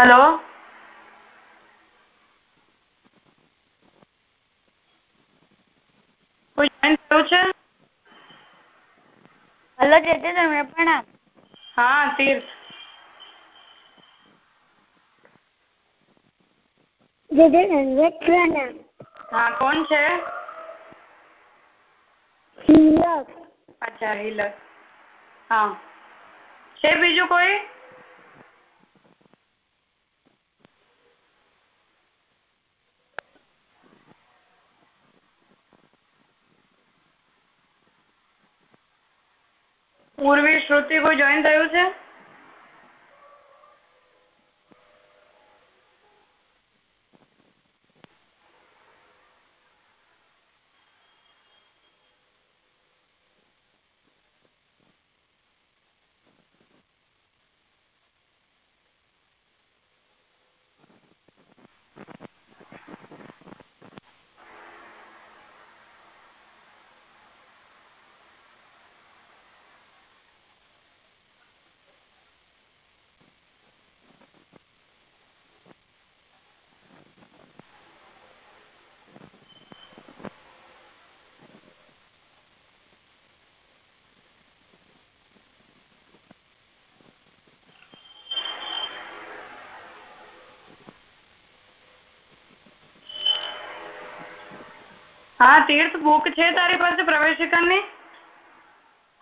Hello? કોઈ join થયું છે? હલો તમને પ્રણામ હા તીર્થ પ્રણામ હા કોણ છે? હિલક. અચ્છા હિલક. હા. છે બીજું કોઈ? પૂર્વી શ્રુતિ કોઈ જોઈન થયું છે? હા તીર્થ બુક છે તારી પાસે પ્રવેશિકાની?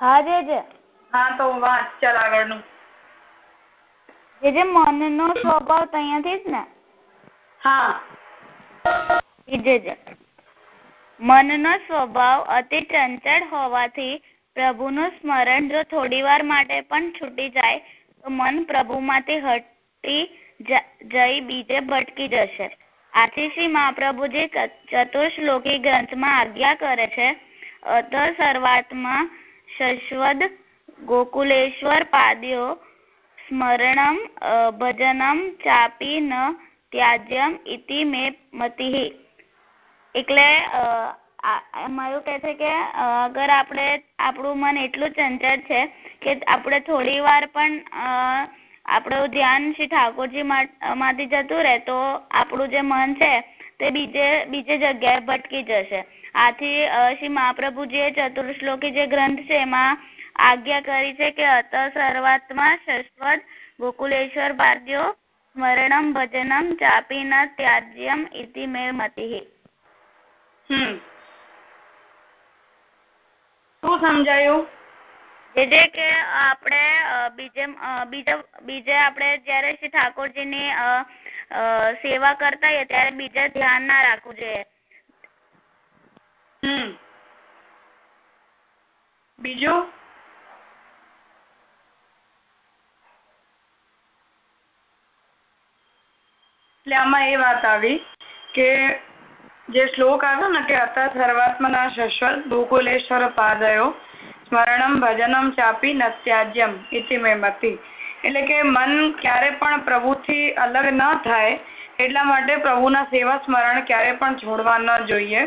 હા જે જે. હા તો વાત ચાલ આગળનું. જે જે મનનો સ્વભાવ ત્યાંથી જ ને? હા. જે જે. મનનો સ્વભાવ અતિ ચંચળ હોવાથી પ્રભુનું સ્મરણ જો થોડી વાર માટે પણ છૂટી જાય તો મન પ્રભુમાંથી હટી જઈ બીજે ભટકી જશે. આથી શ્રી મહાપ્રભુજી ચતુશ્લોકી ગ્રંથમાં આજ્ઞા કરે છે, અત સર્વાત્મા શશ્વદ ગોકુલેશ્વર પાદ્યો સ્મરણમ ભજનમ ચાપી ન ત્યાજ્યમ ઇતિ મે મતિહિ. એટલે એવું કે છે કે અગર આપણે, આપણું મન એટલું ચંચળ છે કે આપણે થોડી વાર પણ આપણું ધ્યાન શ્રી ઠાકોરજી માંથી જતું રહે, તો આપણું જે મન છે, તે બીજે બીજે જગ્યાએ ભટકી જશે. આથી શ્રી મહાપ્રભુજીએ ચતુર્શ્લોકી જે ગ્રંથ છે, એમાં આજ્ઞા કરી છે કે, અત સર્વાત્મા શશ્વત ગોકુલેશ્વર પાદ્યો સ્મરણમ ભજનમ ચાપી ન ત્યાજ્યમ ઇતિ મે મતિ શું સમજાયું? જે જે કે આપણે બીજે બીજે આપણે જયારે શ્રી ઠાકોરજીની સેવા કરતા હોઈએ ત્યારે બીજે ધ્યાન ના રાખવું જોઈએ. બીજું? એટલે આમાં એ વાત આવી કે જે શ્લોક આવ્યો ને કે અત સર્વાત્મના શશ્વત ગોકુલેશ્વર પાદયો સ્મરણમ ભજનમ ચાપી નત્યાજ્યમ ઇતિ મે મતિ. એટલે કે મન ક્યારે પણ પ્રભુથી અલગ ન થાય એટલા માટે પ્રભુના સેવા સ્મરણ ક્યારે પણ છોડવા ન જોઈએ.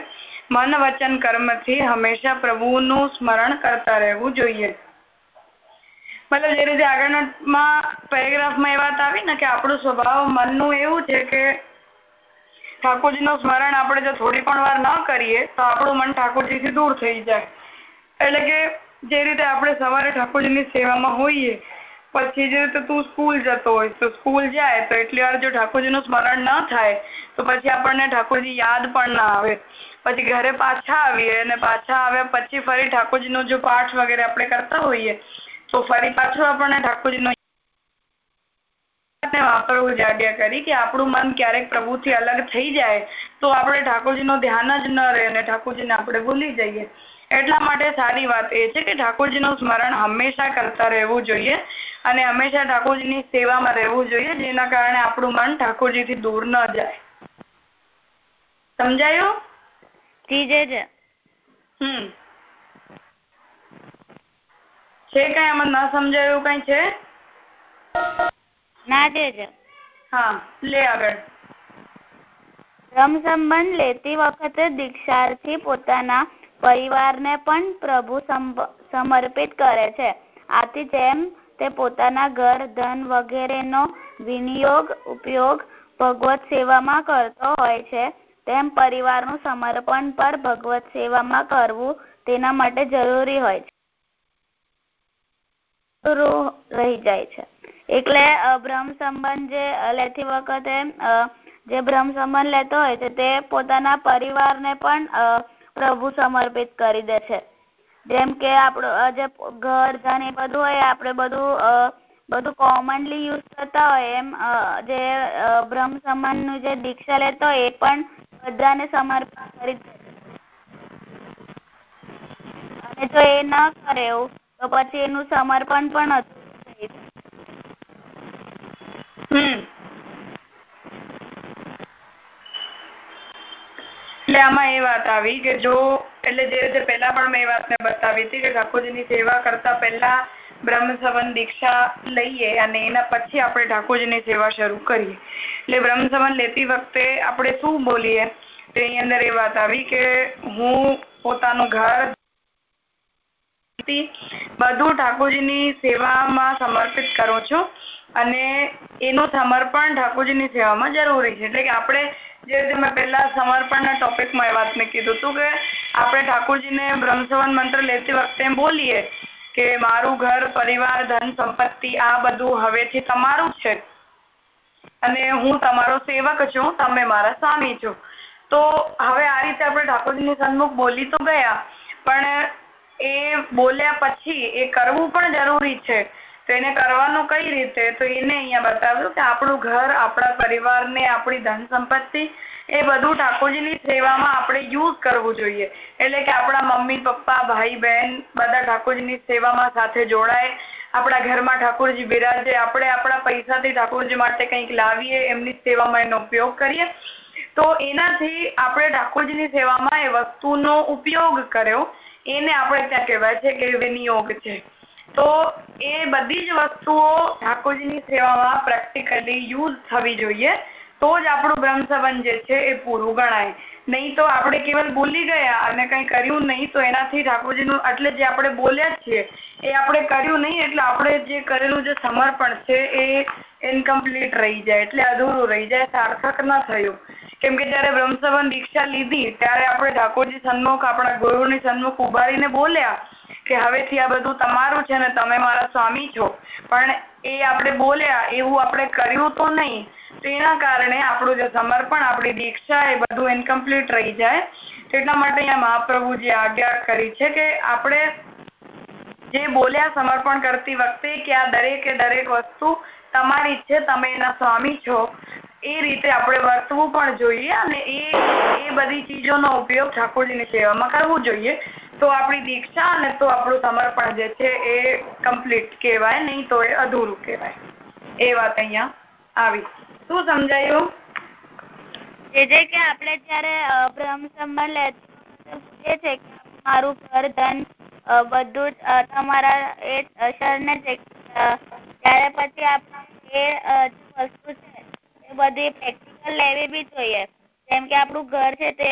મન વચન કર્મથી હંમેશા પ્રભુનું સ્મરણ કરતા રહેવું જોઈએ. મતલબ જે રીતે આગળમાં પેરેગ્રાફમાં એ વાત આવી ને કે આપણું સ્વભાવ મનનું એવું છે કે ઠાકોરજી નું સ્મરણ આપણે જો થોડી પણ વાર ન કરીએ તો આપણું મન ઠાકોરજીથી દૂર થઈ જાય. એટલે કે જે રીતે આપણે સવારે ઠાકોરજીની સેવામાં હોઈએ, પછી જે રીતે તું સ્કૂલ જતો હોય, તો સ્કૂલ જાય તો એટલી વાર જો ઠાકોરજીનું સ્મરણ ન થાય, તો પછી આપણને ઠાકોરજી યાદ પણ ના આવે. પછી ઘરે પાછા આવીએ અને પાછા આવ્યા પછી ફરી ઠાકોરજી નો જો પાઠ વગેરે આપણે કરતા હોઈએ, તો ફરી પાછું આપણને ઠાકોરજી વાપરવું જાગ્યા કરી કે આપણું મન ક્યારેક પ્રભુથી અલગ થઈ જાય, તો આપણે ઠાકોરજી નું ધ્યાન જ ન રહે અને ઠાકોરજીને આપણે ભૂલી જઈએ. એટલા માટે સારી વાત એ છે કે ઠાકોરજી નું સ્મરણ હંમેશા કરતા રહેવું જોઈએ અને હંમેશા ઠાકોરજીની સેવામાં રહેવું જોઈએ જેના કારણે આપણું મન ઠાકોરજી થી દૂર ન જાય. સમજાયું? જી જે જે. હમ. છે કઈ આમાં ન સમજાયું કઈ છે? ના હા લે આગળ. રમ સંબંધ લેતી વખતે દીક્ષાર્થી પોતાના પરિવારને પણ પ્રભુ સમર્પિત કરે છે. આથી જેમ તે પોતાના ઘર, ધન વગેરેનો વિનિયોગ, ઉપયોગ ભગવત સેવામાં કરતો હોય છે, તેમ પરિવારનું સમર્પણ પર ભગવત સેવામાં કરવું તેના માટે જરૂરી હોય છે. રહી જાય છે. એટલે ભ્રમ સંબંધ જે લેતી વખતે જે ભ્રમ સંબંધ લેતો હોય છે, તે પોતાના પરિવારને પણ પ્રભુ સમર્પિત કરી દે છે. જેમ કે આપણું જે ઘર, ધન એ બધું હોય, આપણે બધું બધું કોમનલી યુઝ કરતા હોય, એમ જે બ્રહ્મ સમાનનું જે દીક્ષા લેતો હોય, એ પણ બધાને સમર્પણ કરી અને જો એ ન કરે એવું, તો પછી એનું સમર્પણ પણ એટલે આમાં એ વાત આવી કે જો, એટલે જે રીતે પહેલા પણ મેં એ વાતને બતાવી હતી કે ઠાકોરજીની સેવા કરતા પહેલા બ્રહ્મ સંબંધ દીક્ષા લઈએ અને એના પછી આપણે ઠાકોરજીની સેવા શરૂ કરીએ. બ્રહ્મ સંબંધ લેતી વખતે આપણે શું બોલીએ? એની અંદર એ વાત આવી કે હું પોતાનું ઘર બધું ઠાકોરજીની સેવામાં સમર્પિત કરું છું અને એનું સમર્પણ ઠાકોરજીની સેવામાં જરૂરી છે. એટલે કે આપણે જે રીતે મેં પહેલા સમર્પણના ટોપિકમાં એ વાત મેં કીધું હતું કે આપણે ઠાકોરજીને બ્રહ્મસવન મંત્ર લેતી વખતે એમ બોલીએ કે મારું ઘર, પરિવાર, ધન, સંપત્તિ આ બધું હવેથી તમારું છે. અને હું તમારો સેવક છું, તમે મારા સ્વામી છો. તો હવે આ રીતે આપણે ઠાકોરજીની સન્મુખ બોલી તો ગયા, પણ એ બોલ્યા પછી એ કરવું પણ જરૂરી છે. તો એને કરવાનું કઈ રીતે? તો એને અહીંયા બતાવ્યું કે આપણું ઘર, આપણા પરિવારને, આપણી ધન સંપત્તિ એ બધું ઠાકોરજીની સેવામાં આપણે યુઝ કરવું જોઈએ. એટલે કે આપણા મમ્મી, પપ્પા, ભાઈ, બહેન બધા ઠાકોરજીની સેવામાં સાથે જોડાય. આપણા ઘરમાં ઠાકોરજી બિરાજે. આપણે આપણા પૈસાથી ઠાકોરજી માટે કંઈક લાવીએ, એમની સેવામાં એનો ઉપયોગ કરીએ. તો એનાથી આપણે ઠાકોરજીની સેવામાં એ વસ્તુનો ઉપયોગ કર્યો. એને આપણે ત્યાં કહેવાય છે કે વિનિયોગ છે. તો એ બધી જ વસ્તુઓ ઠાકોરજીની સેવામાં પ્રેક્ટિકલી યુઝ થવી જોઈએ. તો જ આપણું બ્રહ્મ સંબંધ જે છે એ પૂરું ગણાય. નહીં તો આપણે કેવલ બોલી ગયા અને કંઈ કર્યું નહીં, તો એનાથી ઠાકોરજીનું એટલે જે આપણે બોલ્યા છીએ, એ આપણે કર્યું નહીં, એટલે આપણે જે કરેલું જે સમર્પણ છે એ ઇનકમ્પ્લીટ રહી જાય, એટલે અધૂરું રહી જાય, સાર્થક ન થયું. કેમ કે જયારે બ્રહ્મસબન દીક્ષા લીધી, ત્યારે આપણે ઠાકોરજી સન્મુખ, આપણા ગુરુની સન્મુખ ઉભારીને બોલ્યા કે હવેથી આ બધું તમારું છે ને તમે મારા સ્વામી છો. પણ એ આપણે બોલ્યા, એવું આપણે કર્યું તો નહીં. તેના કારણે આપણું જે સમર્પણ, આપણી દીક્ષા એ બધું ઇનકમ્પ્લીટ રહી જાય. એટલા માટે અહીંયા મહાપ્રભુજી આજ્ઞા કરી છે કે આપણે જે બોલ્યા સમર્પણ કરતી વખતે કે આ દરેકે દરેક વસ્તુ તમારી છે, તમે એના સ્વામી છો, એ રીતે આપણે વર્તવું પણ જોઈએ અને એ એ બધી ચીજોનો ઉપયોગ ઠાકોરજીની સેવામાં કરવું જોઈએ. તો આપણી દીક્ષા અને તો આપણું સમર્પણ જે છે એ કમ્પ્લીટ કહેવાય, નહીં તો એ અધૂરું મારું ઘર, ધન બધું તમારા એ શરણે છે ત્યારે પછી આપણે એ વસ્તુ છે એ બધી પ્રેક્ટિકલ લેવી બી જોઈએ. જેમ કે આપણું ઘર છે તે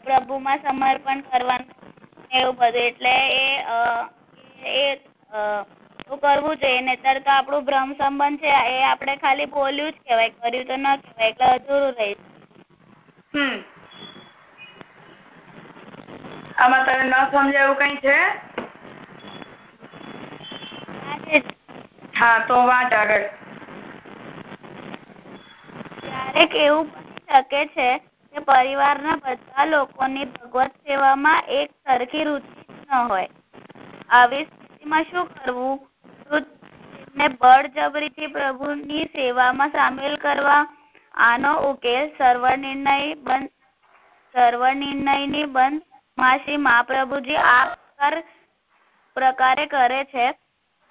પ્રભુમાં સમર્પણ કરવાનું એવું બધું. એટલે એ એ કરવું જોઈએ? નહીતર તો આપણું ભ્રમ સંબંધ છે એ આપણે ખાલી બોલ્યું જ કહેવાય કર્યું તો ન કહેવાય એટલે અધૂરું રહે હમ. આમાં તને ન સમજાયું કઈ છે? હા તો વાંચ આગળ. ક્યારેક એવું બની શકે છે કે પરિવારના બધા લોકોની ભગવત સેવામાં એક સરખી રુચિ ન હોય. આવી સ્થિતિમાં શું કરવું? તેમને બળજબરીથી પ્રભુની સેવામાં સામેલ કરવા. આનો ઉકેલ સર્વનિર્ણય બંધ સર્વનિર્ણયની બંધમાં શ્રી મહાપ્રભુજી આ પ્રકારે કરે છે.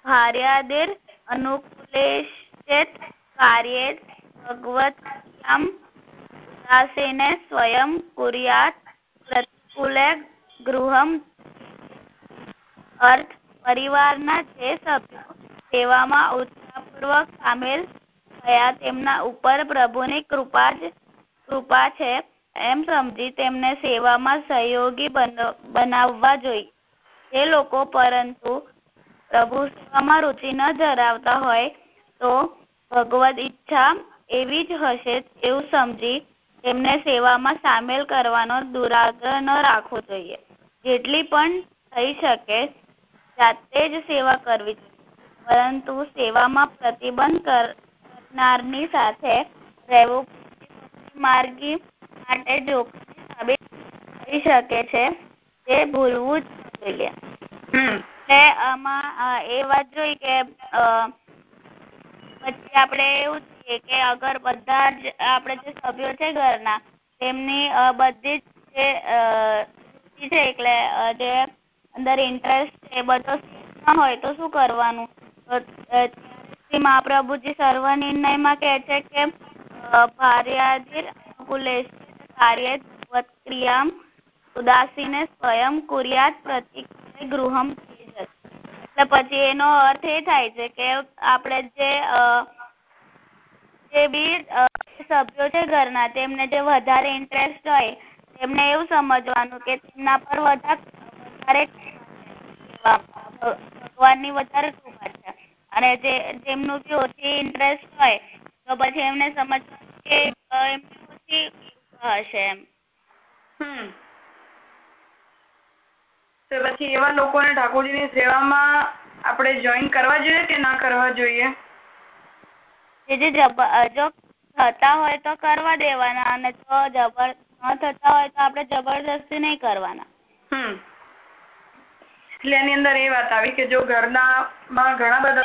ભાર્યાદિર અનુકૂલેશ્ચેત કાર્યે ભગવત્યામ સ્વયં કુર્યાત પ્રતિકૂલે ગૃહમ અર્થ પરિવારના જે સભ્યો સેવામાં ઉત્સાહપૂર્વક સામેલ થયા તેમના ઉપર પ્રભુની કૃપા જ કૃપા છે એમ સમજી તેમને સેવામાં સહયોગી બનાવવા જોઈએ જે લોકો પરંતુ પ્રભુ સેવામાં રુચિ ન ધરાવતા હોય તો ભગવદ ઈચ્છા એવી જ હશે એવું સમજી તેમને સેવામાં સામેલ કરવાનો દુરાગ્રહ ન રાખવો જોઈએ. જેટલી પણ થઈ શકે જાતે જ સેવા કરવી પરંતુ સેવામાં પ્રતિબંધ કરનારની સાથે રહેવું માર્ગી માટે જોખમી સાબિત થઈ શકે છે. તે ભૂલવું જ જોઈએ. એટલે આમાં એ વાત જોઈ કે પછી આપણે એવું જોઈએ કે અગર બધા જ આપણે જે સભ્યો છે ઘરના, તેમની બધી જ છે એટલે જે અંદર ઇન્ટરેસ્ટ છે, બધો હોય તો શું કરવાનું? મહાપ્રભુજી સર્વ નિર્ણયમાં કહે છે કે એટલે પછી એનો અર્થ એ થાય છે કે આપણે જે જે બી સભ્યો છે ઘરના, તેમને જે વધારે ઇન્ટરેસ્ટ હોય, તેમને એવું સમજવાનું કે તેમના પર વધારે ભગવાનની વધારે કૃપા છે. અને જે, જેમનું જે ઓછી ઇન્ટરેસ્ટ હોય, તો પછી એમને સમજવાનું કે એમની ઓછી હશે એમ. તો પછી એવા લોકોને ઠાકોરજીની સેવામાં આપણે જોઈન કરવા જોઈએ કે ના કરવા જોઈએ? જે જે જો થતા હોય તો કરવા દેવાના અને જો જબર ન થતા હોય તો આપણે જબરદસ્તી નહીં કરવાના. એટલે એની અંદર એ વાત આવી કે જો ઘરના માં ઘણા બધા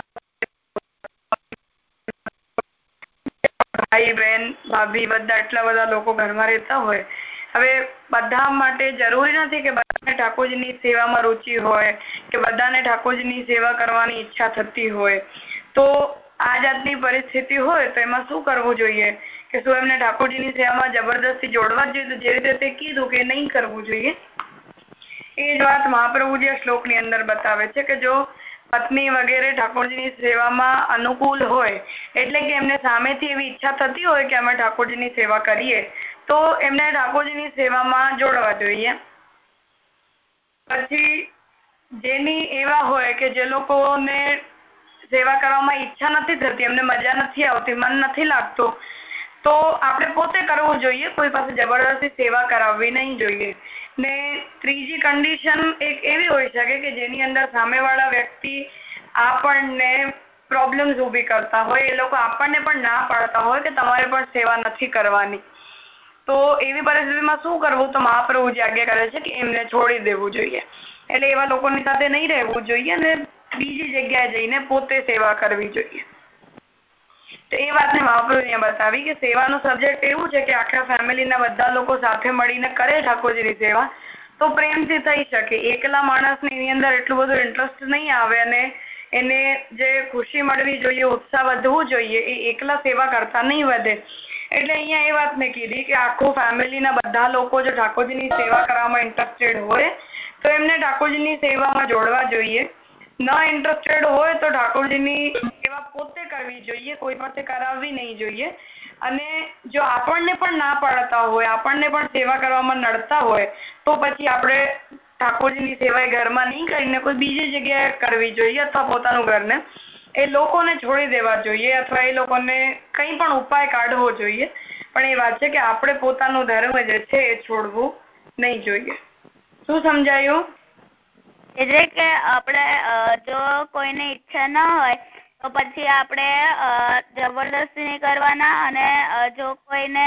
ભાઈ બહેન, ભાભી બધા એટલા બધા લોકો ઘરમાં રહેતા હોય. હવે બધા માટે જરૂરી નથી કે બધાને ઠાકોરજીની સેવામાં રુચિ હોય, કે બધાને ઠાકોરજીની સેવા કરવાની ઈચ્છા થતી હોય. તો આ જાતની પરિસ્થિતિ હોય તો એમાં શું કરવું જોઈએ? કે શું એમને ઠાકોરજીની સેવામાં જબરદસ્તી જોડવા જોઈએ? જે રીતે તે કીધું કે નહીં કરવું જોઈએ? એ જ વાત મહાપ્રભુજી આ શ્લોકની અંદર બતાવે છે કે જો પત્ની વગેરે ઠાકોરજીની સેવામાં અનુકૂળ હોય, એટલે કે એમને સામેથી એવી ઈચ્છા થતી હોય કે અમે ઠાકોરજીની સેવા કરીએ, તો એમને ઠાકોરજીની સેવામાં જોડવા જોઈએ. પછી જેની એવા હોય કે જે લોકોને સેવા કરવામાં ઈચ્છા નથી થતી, એમને મજા નથી આવતી, મન નથી લાગતું. તો આપણે પોતે કરવું જોઈએ, કોઈ પાસે જબરદસ્તી સેવા કરાવવી નહીં જોઈએ. ને ત્રીજી કન્ડિશન એક એવી હોઈ શકે કે જેની અંદર સામેવાળા વ્યક્તિ આપણને પ્રોબ્લેમ્સ ઊભી કરતા હોય, એ લોકો આપણને પણ ના પાડતા હોય કે તમારે પણ સેવા નથી કરવાની. તો એવી પરિસ્થિતિમાં શું કરવું? તો મહાપ્રભુજી આજ્ઞા કરે છે કે એમને છોડી દેવું જોઈએ. એટલે એવા લોકોની સાથે નહીં રહેવું જોઈએ અને બીજી જગ્યાએ જઈને પોતે સેવા કરવી જોઈએ. તો એ વાતને મહાપ્રભુ બતાવી કે સેવાનું સબ્જેક્ટ એવું છે કે આખા ફેમિલીના બધા લોકો સાથે મળીને કરે ઠાકોરજીની સેવા, તો પ્રેમથી થઈ શકે. એકલા માણસને એની અંદર એટલું બધું ઇન્ટરેસ્ટ નહીં આવે અને એને જે ખુશી મળવી જોઈએ, ઉત્સાહ વધવું જોઈએ, એ એકલા સેવા કરતા નહીં વધે. એટલે અહીંયા એ વાત મેં કીધી કે આખું ફેમિલીના બધા લોકો જો ઠાકોરજીની સેવા કરવામાં ઇન્ટરેસ્ટેડ હોય, તો એમને ઠાકોરજીની સેવામાં જોડવા જોઈએ. ન ઇન્ટરેસ્ટેડ હોય તો ઠાકોરજીની સેવા પોતે કરવી જોઈએ, કોઈ પાસે કરાવવી નહીં જોઈએ. અને જો આપણને પણ ના પાડતા હોય, આપણને પણ સેવા કરવામાં નડતા હોય, તો પછી આપણે ઠાકોરજીની સેવા ઘરમાં નહીં કરીને કોઈ બીજી જગ્યાએ કરવી જોઈએ અથવા પોતાનું ઘરને. એ લોકોને છોડી દેવા જોઈએ અથવા એ લોકોને કંઈ પણ ઉપાય કાઢવો જોઈએ. પણ એ વાત છે કે આપણે પોતાનું ધર્મ જે છે એ છોડવું નહીં જોઈએ. શું સમજાયું? એટલે કે આપણે જો કોઈને ઈચ્છા ન હોય, તો પછી આપણે જબરદસ્તી નહીં કરવાના અને જો કોઈને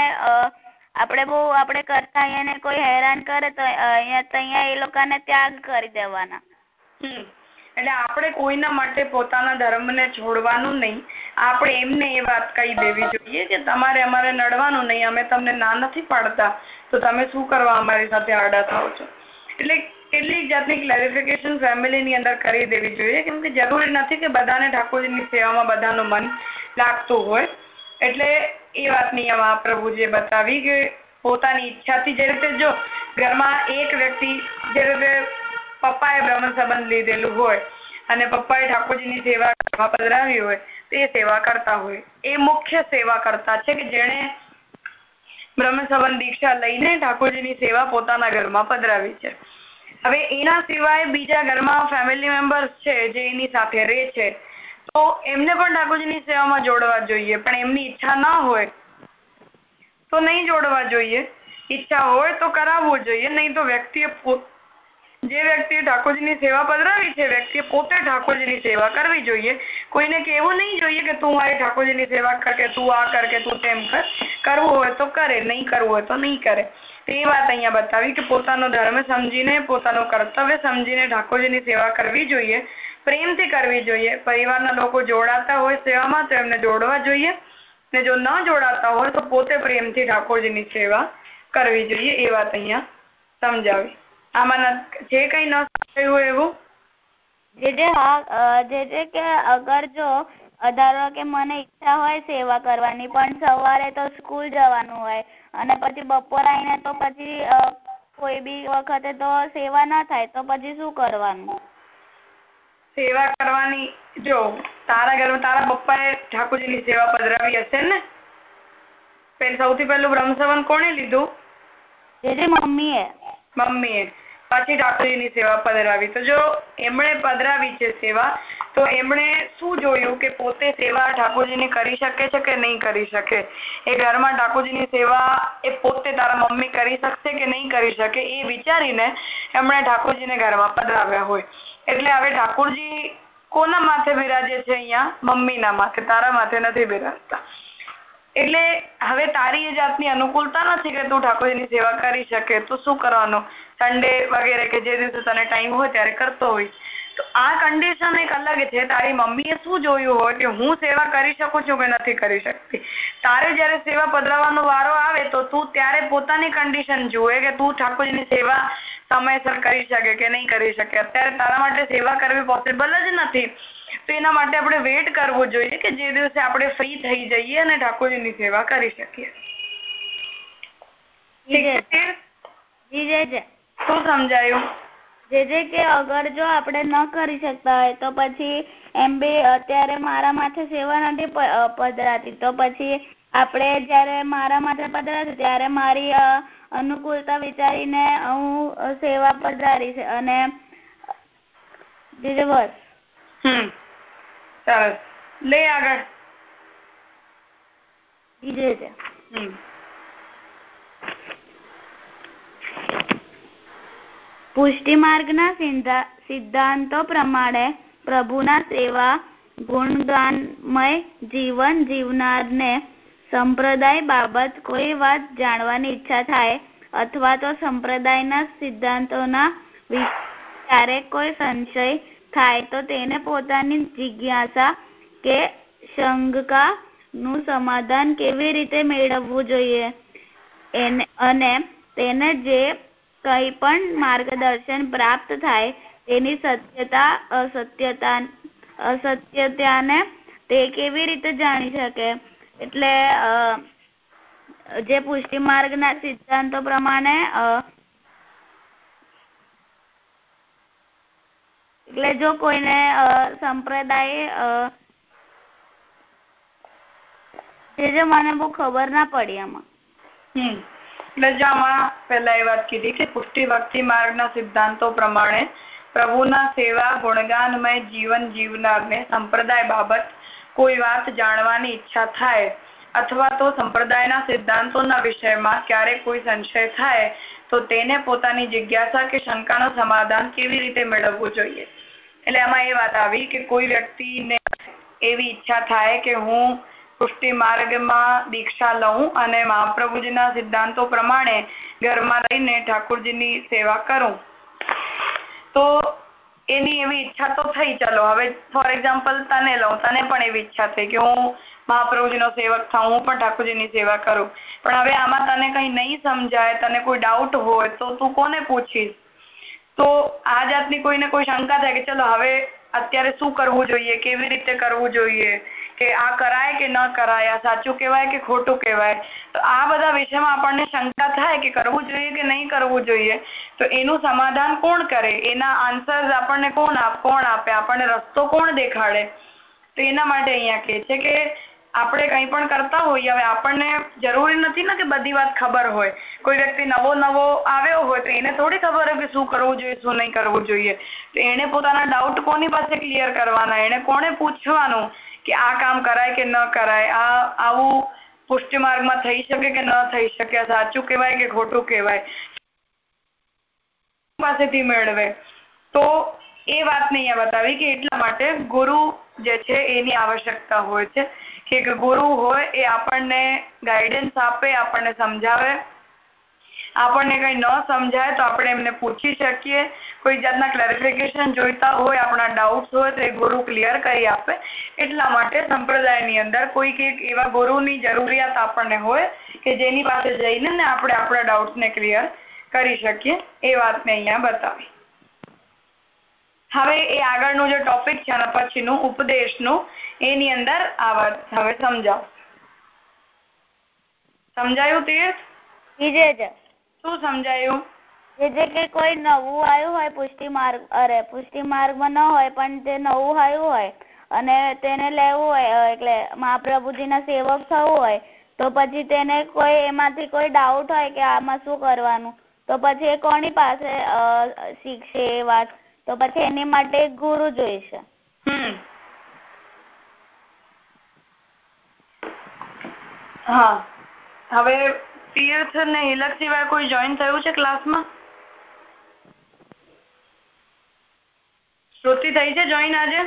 આપણે બહુ આપણે કરતા અહીંયા કોઈ હેરાન કરે તો અહીંયા અહીંયા એ લોકોને ત્યાગ કરી દેવાના. એટલે આપણે કોઈના માટે પોતાના ધર્મને છોડવાનું નહીં. આપણે એમને એ વાત કહી દેવી જોઈએ કે તમારે અમારે નડવાનું નહીં. અમે તમને ના નથી પાડતા. તો તમે શું કરવા અમારી સાથે આડા થાવ છો? એટલે કેટલીક જાતની ક્લેરિફિકેશન ફેમિલીની અંદર કરી દેવી જોઈએ? કેમ કે જરૂરી નથી કે બધાને ઠાકોરજીની સેવામાં બધાનું મન લાગતું હોય. એટલે એ વાતની મહાપ્રભુજીએ બતાવી કે પોતાની ઈચ્છાથી જે રીતે જો ઘરમાં એક વ્યક્તિ જે રીતે પપ્પાએ બ્રહ્મ સંબંધ લીધેલું હોય અને પપ્પાએ ઠાકોરજીની સેવા ઘરમાં પધરાવી હોય, તો એ સેવા કરતા હોય. એ મુખ્ય સેવા કરતા છે કે જેણે બ્રહ્મ સંબંધ દીક્ષા લઈને ઠાકોરજીની સેવા પોતાના ઘરમાં પધરાવી છે. હવે એના સિવાય બીજા ઘરમાં ફેમિલી મેમ્બર્સ છે જે એની સાથે રહે છે. તો એમને પણ ઠાકોરજીની સેવામાં જોડવા જોઈએ. પણ એમની ઈચ્છા ના હોય તો નહીં જોડવા જોઈએ. ઈચ્છા હોય તો કરાવવું જોઈએ. નહીં તો વ્યક્તિએ જે વ્યક્તિએ ઠાકોરજીની સેવા પધરાવી છે વ્યક્તિએ પોતે ઠાકોરજીની સેવા કરવી જોઈએ. કોઈને કેવું નહીં જોઈએ કે તું મારી ઠાકોરજીની સેવા કર કે તું આ કર કે તું તેમ કર. કરવું હોય તો કરે, નહીં કરવું હોય તો નહીં કરે. એ વાત અહીંયા બતાવી કે પોતાનો ધર્મ સમજીને, પોતાનું કર્તવ્ય સમજીને ઠાકોરજીની સેવા કરવી જોઈએ. પ્રેમથી કરવી જોઈએ. પરિવારના લોકો જોડાતા હોય સેવામાં તો એમને જોડવા જોઈએ. ને જો ન જોડાતા હોય તો પોતે પ્રેમથી ઠાકોરજીની સેવા કરવી જોઈએ. એ વાત અહીંયા સમજાવી. આમાં જે કઈ ન સમજાયું એવું? જે જે હા જે જે કે અગર જો ધારો કે મને ઈચ્છા હોય સેવા કરવાની પણ સવારે તો સ્કૂલ જવાનું હોય અને પછી બપોર આવીને તો પછી કોઈ બી વખતે તો સેવા ના થાય તો પછી શું કરવાનું? સેવા કરવાની જો તારા ઘરમાં તારા પપ્પાએ ઠાકોરજીની સેવા પધરાવી હશે ને? સૌથી પહેલું બ્રહ્મસવન કોણે લીધું? મમ્મીએ. મમ્મીએ. પછી ઠાકોરજીની સેવા પધરાવી. તો જો એમણે પધરાવી છે સેવા, તો એમણે શું જોયું કે પોતે સેવા ઠાકોરજીની કરી શકે છે કે નહીં કરી શકે? એ ઘરમાં ઠાકોરજીની સેવા એ પોતે તારા મમ્મી કરી શકશે કે નહીં કરી શકે? એ વિચારીને એમણે ઠાકોરજીને ઘરમાં પધરાવ્યા હોય. એટલે હવે ઠાકોરજી કોના માથે બિરાજે છે અહીંયા? મમ્મીના માથે. તારા માથે નથી બિરાજતા. એટલે હવે તારી એ જાતની અનુકૂળતા નથી કે તું ઠાકોરજીની સેવા કરી શકે. તો શું કરવાનું? સન્ડે વગેરે કે જે દિવસે તને ટાઈમ હોય ત્યારે કરતો હોય. તો આ કન્ડિશન એક અલગ છે. તારી મમ્મીએ શું જોયું હોય કે હું સેવા કરી શકું છું કે નથી કરી શકતી? તારે જયારે સેવા પધરાવવાનો વારો આવે તો તું ત્યારે પોતાની કન્ડિશન જુએ કે તું ઠાકોરજીની સેવા સમયસર કરી શકે કે નહીં કરી શકે. અત્યારે તારા માટે સેવા કરવી પોસિબલ જ નથી. તો એના માટે આપણે વેટ કરવું જોઈએ કે જે દિવસે આપણે ફ્રી થઈ જઈએ અને ઠાકોરજીની સેવા કરી શકીએ. શું સમજાયું? જે જે કે અગર જો આપણે ન કરી શકતા હોય તો પછી એમ બી અત્યારે મારા માથે સેવા નથી પધરાતી. તો પછી આપણે જયારે મારા માથે પધરાશે ત્યારે મારી અનુકૂળતા વિચારીને હું સેવા પધરારીશ અને બીજું બસ હમ. સરસ લે આગળ. બીજે છે. પુષ્ટિ માર્ગના સિદ્ધાંતો પ્રમાણે પ્રભુના સેવા, ગુણગાનમય જીવન જીવનારને સંપ્રદાય બાબત કોઈ વાત જાણવાની ઈચ્છા થાય અથવા તો સંપ્રદાયના સિદ્ધાંતોના ક્યારેક કોઈ સંશય થાય તો તેને પોતાની જિજ્ઞાસા કે શંકા નું સમાધાન કેવી રીતે મેળવવું જોઈએ? એને અને તેને જે કંઈ પણ માર્ગદર્શન પ્રાપ્ત થાય તેની સત્યતા, અસત્યતા, અસત્યતાને તે કેવી રીતે જાણી શકે? એટલે જે પુષ્ટિ માર્ગના સિદ્ધાંતો પ્રમાણે એટલે જો કોઈને સંપ્રદાય જે મને બહુ ખબર ના પડી આમાં. આમાં પહેલા એ વાત કીધી કે પુષ્ટિ ભક્તિ માર્ગના સિદ્ધાંતો પ્રમાણે પ્રભુના સેવા, ગુણગાનમય જીવન જીવનારને સંપ્રદાય બાબત કોઈ વાત જાણવાની ઈચ્છા થાય અથવા તો સંપ્રદાયના સિદ્ધાંતોના વિષયમાં ક્યારેક કોઈ સંશય થાય, તો તેને પોતાની જિજ્ઞાસા કે શંકાનો સમાધાન કેવી રીતે મેળવવું જોઈએ? એટલે આમાં એ વાત આવી કે કોઈ વ્યક્તિને એવી ઈચ્છા થાય કે હું પુષ્ટિ માર્ગમાં દીક્ષા લઉં અને મહાપ્રભુજીના સિદ્ધાંતો પ્રમાણે ઘરમાં રહીને ઠાકોરજીની સેવા કરું. તો એની એવી ઈચ્છા તો થઈ, ચલો હવે ફોર એક્ઝામ્પલ તને લઉં, તને પણ એવી ઈચ્છા થઈ કે હું મહાપ્રભુજીનો સેવક થાઉં, હું પણ ઠાકોરજીની સેવા કરું. પણ હવે આમાં તને કઈ નહીં સમજાય, તને કોઈ ડાઉટ હોય તો તું કોને પૂછીશ? તો આ જાતની કોઈને કોઈ શંકા થાય કે ચલો હવે અત્યારે શું કરવું જોઈએ? કેવી રીતે કરવું જોઈએ? કે આ કરાય કે ન કરાય? આ સાચું કહેવાય કે ખોટું કહેવાય? તો આ બધા વિષયમાં આપણને શંકા થાય કે કરવું જોઈએ કે નહીં કરવું જોઈએ? તો એનું સમાધાન કોણ કરે? એના આન્સર્સ આપણને કોણ કોણ આપે? આપણને રસ્તો કોણ દેખાડે? તો એના માટે અહીંયા કહે છે કે આપણે કંઈ પણ કરતા હોઈએ, હવે આપણને જરૂરી નથી ને કે બધી વાત ખબર હોય. કોઈ વ્યક્તિ નવો નવો આવ્યો હોય, તો એને થોડી ખબર હોય કે શું કરવું જોઈએ, શું નહીં કરવું જોઈએ. તો એને પોતાના ડાઉટ કોની પાસે ક્લિયર કરવાના? એને કોને પૂછવાનું કે આ કામ કરાય કે ન કરાય? આ આવું પુષ્ટિ માર્ગમાં થઈ શકે કે ન થઈ શકે? સાચું કહેવાય કે ખોટું કહેવાય? પાસેથી મેળવે. તો એ વાત નહીં બતાવી કે એટલા માટે ગુરુ જે છે, એની આવશ્યકતા હોય છે. એક ગુરુ હોય એ આપણને ગાઈડન્સ આપે, આપણને સમજાવે. આપણને કંઈ ન સમજાય તો આપણે એમને પૂછી શકીએ. કોઈ જાતના ક્લેરિફિકેશન જોઈતા હોય, આપણા ડાઉટ્સ હોય, તો એ ગુરુ ક્લિયર કરી આપે. એટલા માટે સંપ્રદાયની અંદર કોઈક એક એવા ગુરુની જરૂરિયાત આપણને હોય કે જેની પાસે જઈને આપણે આપણા ડાઉટ્સને ક્લિયર કરી શકીએ. એ વાતને અહીંયા બતાવી. હવે એ આગળનું જે ટોપિક છે અને પછીનું ઉપદેશનું એની અંદર આ વાત હવે સમજાવ. સમજાયું તીર્થ? બીજે જ. શું સમજાયું? જે જે કે કોઈ નવું આવ્યું હોય પુષ્ટિ માર્ગ અરે પુષ્ટિ માર્ગમાં ન હોય પણ તે નવું આવ્યું હોય અને તેને લેવું હોય એટલે મહાપ્રભુજીના સેવક થવું હોય તો પછી તેને કોઈ એમાંથી કોઈ ડાઉટ હોય કે આમાં શું કરવાનું? તો પછી એ કોની પાસે શીખશે એ વાત? તો પછી એની માટે ગુરુ જોઈશે. હા. હવે તીર્થ ને હિલક સિવાય કોઈ જોઈન થયું છે ક્લાસમાં શ્રુતિ થઈ છે જોઈન આજે?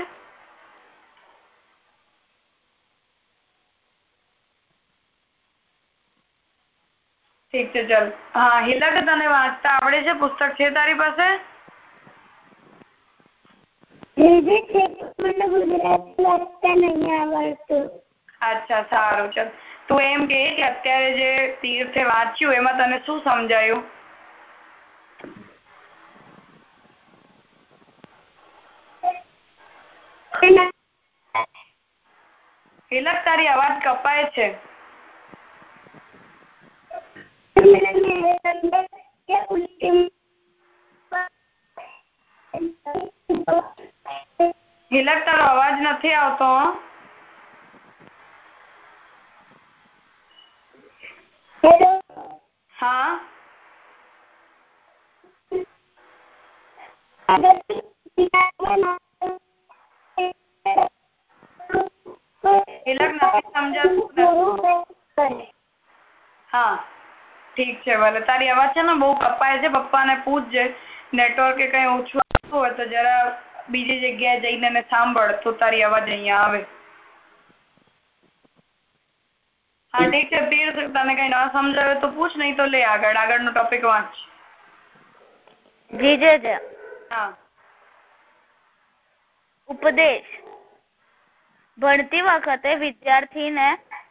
ઠીક છે ચાલ. હા હિલક તને વાંચતા આવડે છે પુસ્તક છે તારી પાસે? અચ્છા સારું. ચાલ. તું એમ કે અત્યારે જે તીર્થે વાંચ્યું એમાં તને શું સમજાયું? હિલક તારી અવાજ કપાય છે. હિલક તારો અવાજ નથી આવતો. હા? હિલક નથી સમજાતું. હા, ઠીક છે, ભલે. તારી અવાજ છે ને બહુ કપાય છે. પપ્પાને પૂછજે. નેટવર્ક કે કઈ ઓછું આવતું હોય તો જરા બીજી જગ્યાએ જઈને મેં સાંભળ તો તારી અવાજ અહીંયા આવે. હા ઠીક છે પીર તને કઈ ના સમજાવે તો પૂછ નહીં તો લે આગળ આગળનો ટોપિક વાંચ. જી જે. હા. ઉપદેશ. ભણતી વખતે વિદ્યાર્થીને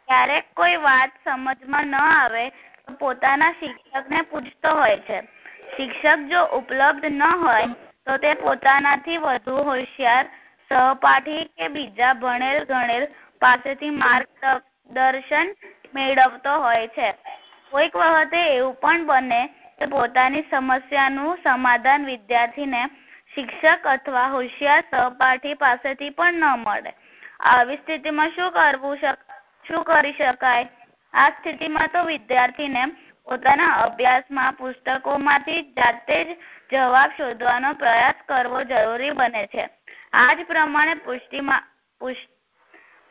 ક્યારેક કોઈ વાત સમજમાં ન આવે તો પોતાના શિક્ષકને પૂછતો હોય છે. શિક્ષક જો ઉપલબ્ધ ન હોય તો તે પોતાનાથી વધુ હોશિયાર, સહપાઠી કે બીજા ભણેલ ગણેલ પાસેથી માર્ગદર્શન મેળવતો હોય છે. કોઈક વખતે એવું પણ બને કે પોતાની સમસ્યાનું સમાધાન વિદ્યાર્થીને શિક્ષક અથવા હોશિયાર સહપાઠી પાસેથી પણ ન મળે. આવી સ્થિતિમાં શું કરવું શું કરી શકાય? આ સ્થિતિમાં તો વિદ્યાર્થીને પોતાના અભ્યાસમાં પુસ્તકોમાંથી જાતે જ જવાબ શોધવાનો પ્રયાસ કરવો જરૂરી બને છે. આ જ પ્રમાણે પુષ્ટિમાં,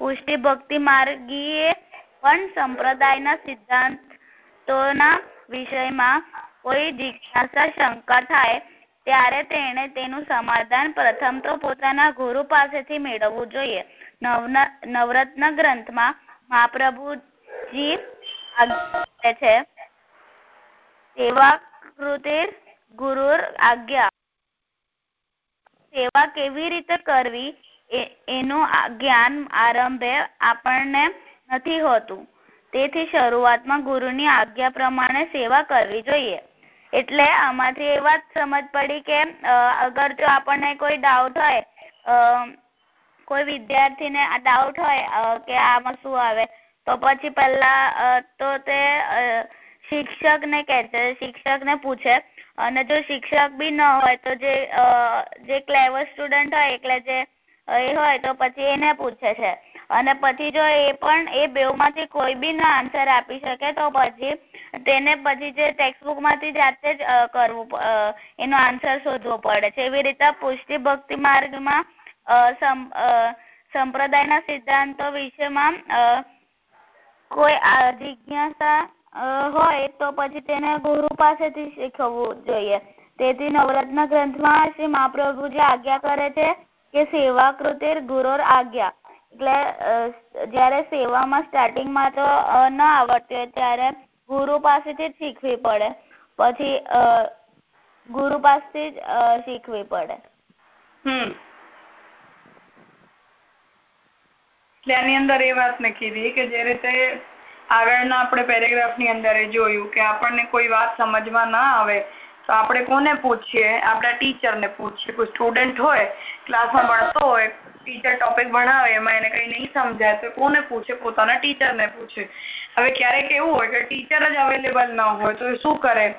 પુષ્ટિ ભક્તિ માર્ગીએ પણ સંપ્રદાયના સિદ્ધાંતોના વિષયમાં કોઈ જિજ્ઞાસા શંકા થાય, ત્યારે તેણે તેનું સમાધાન પ્રથમ તો પોતાના ગુરુ પાસેથી મેળવવું જોઈએ. નવરત્ન ગ્રંથમાં મહાપ્રભુજી છે સેવા કૃતે ગુરુર આજ્ઞા. સેવા કેવી રીતે કરવી એનું જ્ઞાન આરંભે આપણને નથી હોતું. તેથી શરૂઆતમાં ગુરુની આજ્ઞા પ્રમાણે સેવા કરવી જોઈએ. એટલે આમાંથી એ વાત સમજ પડી કે અગર જો આપણને કોઈ ડાઉટ હોય કોઈ વિદ્યાર્થીને ડાઉટ હોય કે આમાં શું આવે, તો પછી પહેલા તો તે શિક્ષકને કહે છે. શિક્ષકને પૂછે અને જો શિક્ષક બી ન હોય તો જે જે ક્લેવર સ્ટુડન્ટ હોય, એટલે જે એ હોય તો પછી એને પૂછે છે. અને પછી જો એ પણ, એ બેઉમાંથી કોઈ બી ના આન્સર આપી શકે તો પછી તેને પછી જે ટેક્સ્ટબુકમાંથી જાતે જ કરવું એનો આન્સર શોધવો પડે છે. એવી રીતે પુષ્ટિ ભક્તિ માર્ગમાં સંપ્રદાયના સિદ્ધાંતો વિશેમાં કોઈ જિજ્ઞાસા હોય તો પછી તેને ગુરુ પાસેથી શીખવવું જોઈએ. તેથી નવરત્ન ગ્રંથમાં શ્રી મહાપ્રભુજી આજ્ઞા કરે છે કે સેવા કૃતિર ગુરોર આજ્ઞા. એટલે જ્યારે સેવામાં સ્ટાર્ટિંગમાં તો ના આવડતી હોય ત્યારે ગુરુ પાસેથી જ શીખવી પડે. પછી ગુરુ પાસેથી જ શીખવી પડે. હમ. અંદર એ વાત મેં કીધી કે જે રીતે આગળના આપણે પેરેગ્રાફની અંદર જોયું કે આપણને કોઈ વાત સમજમાં ના આવે, તો આપણે કોને પૂછીએ? આપણા ટીચર ને પૂછીએ. કોઈ સ્ટુડન્ટ હોય, ક્લાસમાં ભણતો હોય, ટીચર ટોપિક ભણાવે, એમાં એને કઈ નહીં સમજાય, તો કોને પૂછે? પોતાના ટીચર ને પૂછે. હવે ક્યારેક એવું હોય કે ટીચર જ અવેલેબલ ન હોય, તો એ શું કરે?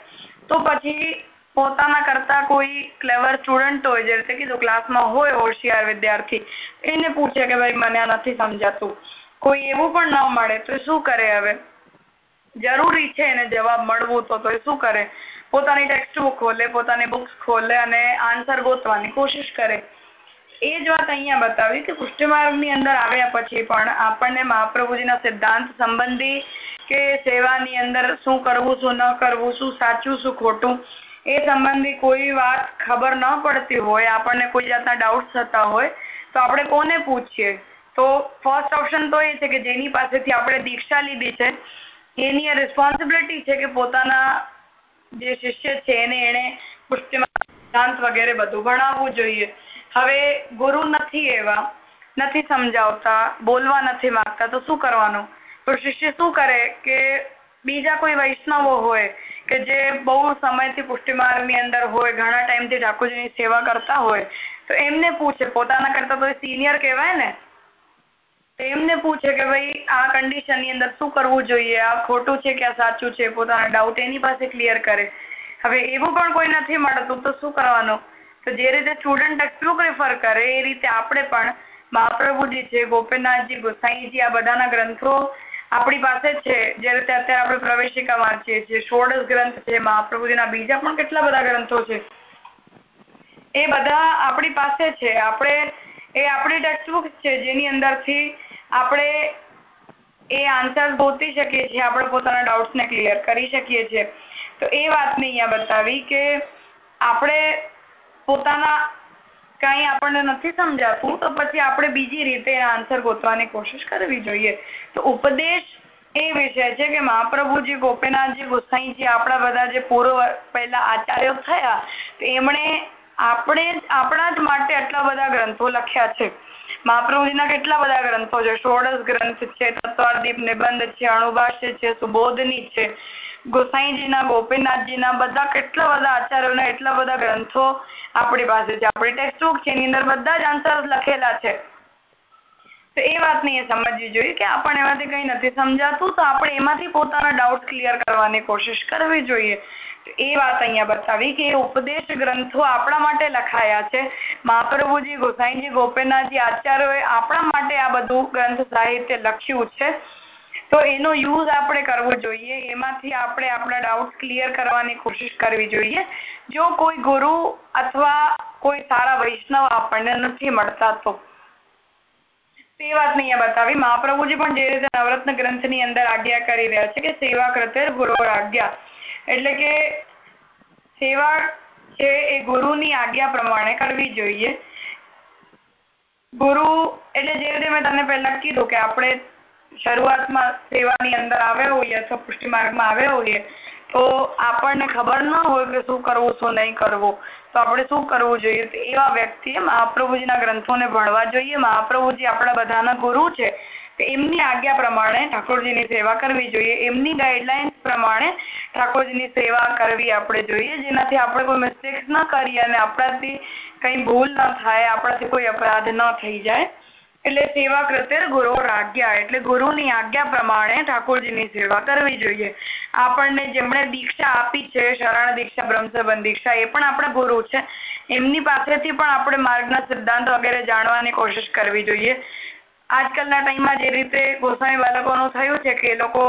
તો પછી પોતાના કરતા કોઈ ક્લેવર સ્ટુડન્ટ હોય જે રીતે કીધું, ક્લાસમાં હોય હોશિયાર વિદ્યાર્થી એને પૂછે કે ભાઈ, મને આ નથી સમજાતું. કોઈ એવું પણ ન મળે તો શું કરે હવે? જરૂરી છે એને જવાબ મળવું તો એ શું કરે? પોતાની ટેક્સ્ટ બુક ખોલે, પોતાની બુક્સ ખોલે અને આન્સર ગોતવાની કોશિશ કરે. એ જ વાત અહીંયા બતાવી કે પુષ્ટિમાર્ગની અંદર આવ્યા પછી પણ આપણને મહાપ્રભુજીના સિદ્ધાંત સંબંધી કે સેવાની અંદર શું કરવું, શું ન કરવું, શું સાચું, શું ખોટું, એ સંબંધી કોઈ વાત ખબર ન પડતી હોય, આપણને કોઈ જાતના ડાઉટ થતા હોય, તો આપણે કોને પૂછીએ? તો ફર્સ્ટ ઓપ્શન તો એ છે કે જેની પાસેથી આપણે દીક્ષા લીધી છે, એની રિસ્પોન્સિબિલિટી છે કે પોતાના જે શિષ્ય છે એને એને સિદ્ધાંત વગેરે બધું ભણાવવું જોઈએ. હવે ગુરુ નથી એવા, નથી સમજાવતા, બોલવા નથી માંગતા, તો શું કરવાનું? તો શિષ્ય શું કરે કે બીજા કોઈ વૈષ્ણવો હોય, કે જે બહુ સમયથી પુષ્ટિમાર્ગની અંદર હોય, ઘણા ટાઈમથી ઠાકોરજીની સેવા કરતા હોય, તો એમને પૂછે. પોતાના કરતા તો સિનિયર કહેવાય ને એમને પૂછે કે ભાઈ, આ કન્ડિશનની અંદર શું કરવું જોઈએ? આ ખોટું છે કે આ સાચું છે? પોતાના ડાઉટ એની પાસે ક્લિયર કરે. હવે એવું પણ કોઈ નથી મળતું તો શું કરવાનું? તો જે રીતે સ્ટુડન્ટ ટેક્સ્ટબુક રેફર કરે, એ રીતે આપણે પણ મહાપ્રભુજી છે, ગોપીનાથજી, ગોસાઈજી, આ બધાના ગ્રંથો આપણી પાસે છે. જે રીતે અત્યારે આપણે પ્રવેશિકા વાંચીએ છીએ. ષોડશ ગ્રંથ છે મહાપ્રભુજીના. બીજા પણ કેટલા બધા ગ્રંથો છે? એ બધા આપણી પાસે છે. આપણે, એ આપણી ટેક્સ્ટબુક છે જેની અંદરથી આપણે એ આન્સર ગોતી શકીએ છીએ, આપણે પોતાના ડાઉટ્સને ક્લિયર કરી શકીએ છીએ. તો એ વાતને અહીંયા બતાવી કે આપણે પોતાના કઈ આપણને નથી સમજાતું, તો પછી આપણે બીજી રીતે આન્સર ગોતવાની કોશિશ કરવી જોઈએ. તો ઉપદેશ એ વિષય છે કે મહાપ્રભુજી, ગોપીનાથજી, ગુસાઈજી આપણા બધા જે પૂર્વ પહેલા આચાર્યો થયા એમણે આપણે આપણા જ માટે આટલા બધા ગ્રંથો લખ્યા છે. મહાપ્રભુજીના કેટલા બધા ગ્રંથો છે? ષોડશ ગ્રંથ છે તત્વાદીપ નિબંધ છે, અણુભાષ્ય છે, સુબોધની છે. ગોસાઈજીના, ગોપીનાથજીના બધા કેટલા બધા આચાર્યોના એટલા બધા ગ્રંથો આપણી પાસે છે. આપણી ટેક્સ્ટબુક છે, એની અંદર બધા જ આન્સર લખેલા છે. તો એ વાતને એ સમજવી જોઈએ કે આપણને એમાંથી કઈ નથી સમજાતું, તો આપણે એમાંથી પોતાના ડાઉટ ક્લિયર કરવાની કોશિશ કરવી જોઈએ. એ વાત અહીંયા બતાવી કે ઉપદેશ ગ્રંથો આપણા માટે લખાયા છે. મહાપ્રભુજી, ગોસાઈજી, ગોપીનાથજી આચાર્યોએ આપણા માટે આ બધું ગ્રંથ સાહિત્ય લખ્યું છે. તો એનો યુઝ આપણે કરવો જોઈએ. એમાંથી આપણે આપણા ડાઉટ ક્લિયર કરવાની કોશિશ કરવી જોઈએ. જો કોઈ ગુરુ અથવા કોઈ સારા વૈષ્ણવ આપણને નથી મળતા તો. તે વાત અહીંયા બતાવી. મહાપ્રભુજી પણ જે રીતે નવરત્ન ગ્રંથની અંદર આજ્ઞા કરી રહ્યા છે એટલે કે સેવા છે એ ગુરુની આજ્ઞા પ્રમાણે કરવી જોઈએ. ગુરુ એટલે જે રીતે મેં તમને પહેલા કીધું કે આપણે શરૂઆતમાં સેવાની અંદર આવ્યા હોઈએ અથવા પુષ્ટિ માર્ગમાં આવ્યા હોઈએ, તો આપણને ખબર ન હોય કે શું કરવું, શું નહીં કરવું. તો આપણે શું કરવું જોઈએ? એવા વ્યક્તિએ મહાપ્રભુજીના ગ્રંથોને ભણવા જોઈએ. મહાપ્રભુજી આપણા બધાના ગુરુ છે. એમની આજ્ઞા પ્રમાણે ઠાકોરજીની સેવા કરવી જોઈએ. એમની ગાઈડલાઇન્સ પ્રમાણે ઠાકોરજીની સેવા કરવી આપણે જોઈએ. જેનાથી આપણે કોઈ મિસ્ટેક્સ ન કરીએ અને આપણાથી કઈ ભૂલ ન થાય, આપણાથી કોઈ અપરાધ ન થઈ જાય. એટલે સેવા કૃત્ય ગુરુ આજ્ઞા એટલે ગુરુની આજ્ઞા પ્રમાણે ઠાકોરજીની સેવા કરવી જોઈએ. આપણને જેમણે દીક્ષા આપી છે, શરણ દીક્ષા બ્રહ્મસબંધ દીક્ષા, એ પણ આપણા ગુરુ છે. એમની પાસેથી પણ આપણે માર્ગના સિદ્ધાંત વગેરે જાણવાની કોશિશ કરવી જોઈએ. આજકાલના ટાઈમમાં જે રીતે ગોસ્વામી બાળકોનું થયું છે કે લોકો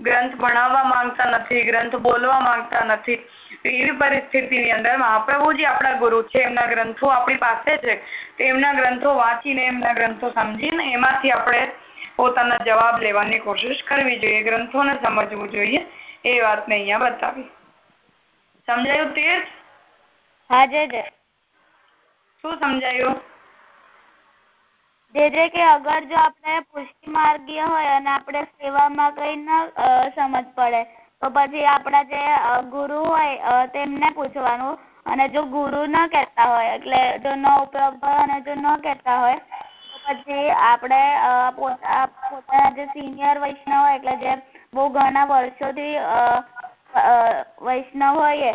ગ્રંથ ભણાવવા માંગતા નથી ગ્રંથ બોલવા માંગતા નથી એવી પરિસ્થિતિની અંદર મહાપ્રભુજી આપણા ગુરુ છે એમના ગ્રંથો આપણી પાસે છે એમના ગ્રંથો વાંચીને એમના ગ્રંથો સમજીને એમાંથી આપણે પોતાના જવાબ લેવાની કોશિશ કરવી જોઈએ ગ્રંથોને સમજવું જોઈએ એ વાતને અહીંયા બતાવી. સમજાયું તીર્થ હા જે જે શું સમજાયું? જે જે કે અગર જો આપણે પુષ્ટિ માર્ગીય હોય અને આપણે સેવામાં કઈ ન સમજ પડે, તો પછી આપણા જે ગુરુ હોય તેમને પૂછવાનું. અને જો ગુરુ ન કહેતા હોય, એટલે જો ન ઉપયોગ અને જો ન કહેતા હોય, તો પછી આપણે પોતાના જે સિનિયર વૈષ્ણવ એટલે જે બહુ ઘણા વર્ષોથી વૈષ્ણવ હોઈએ,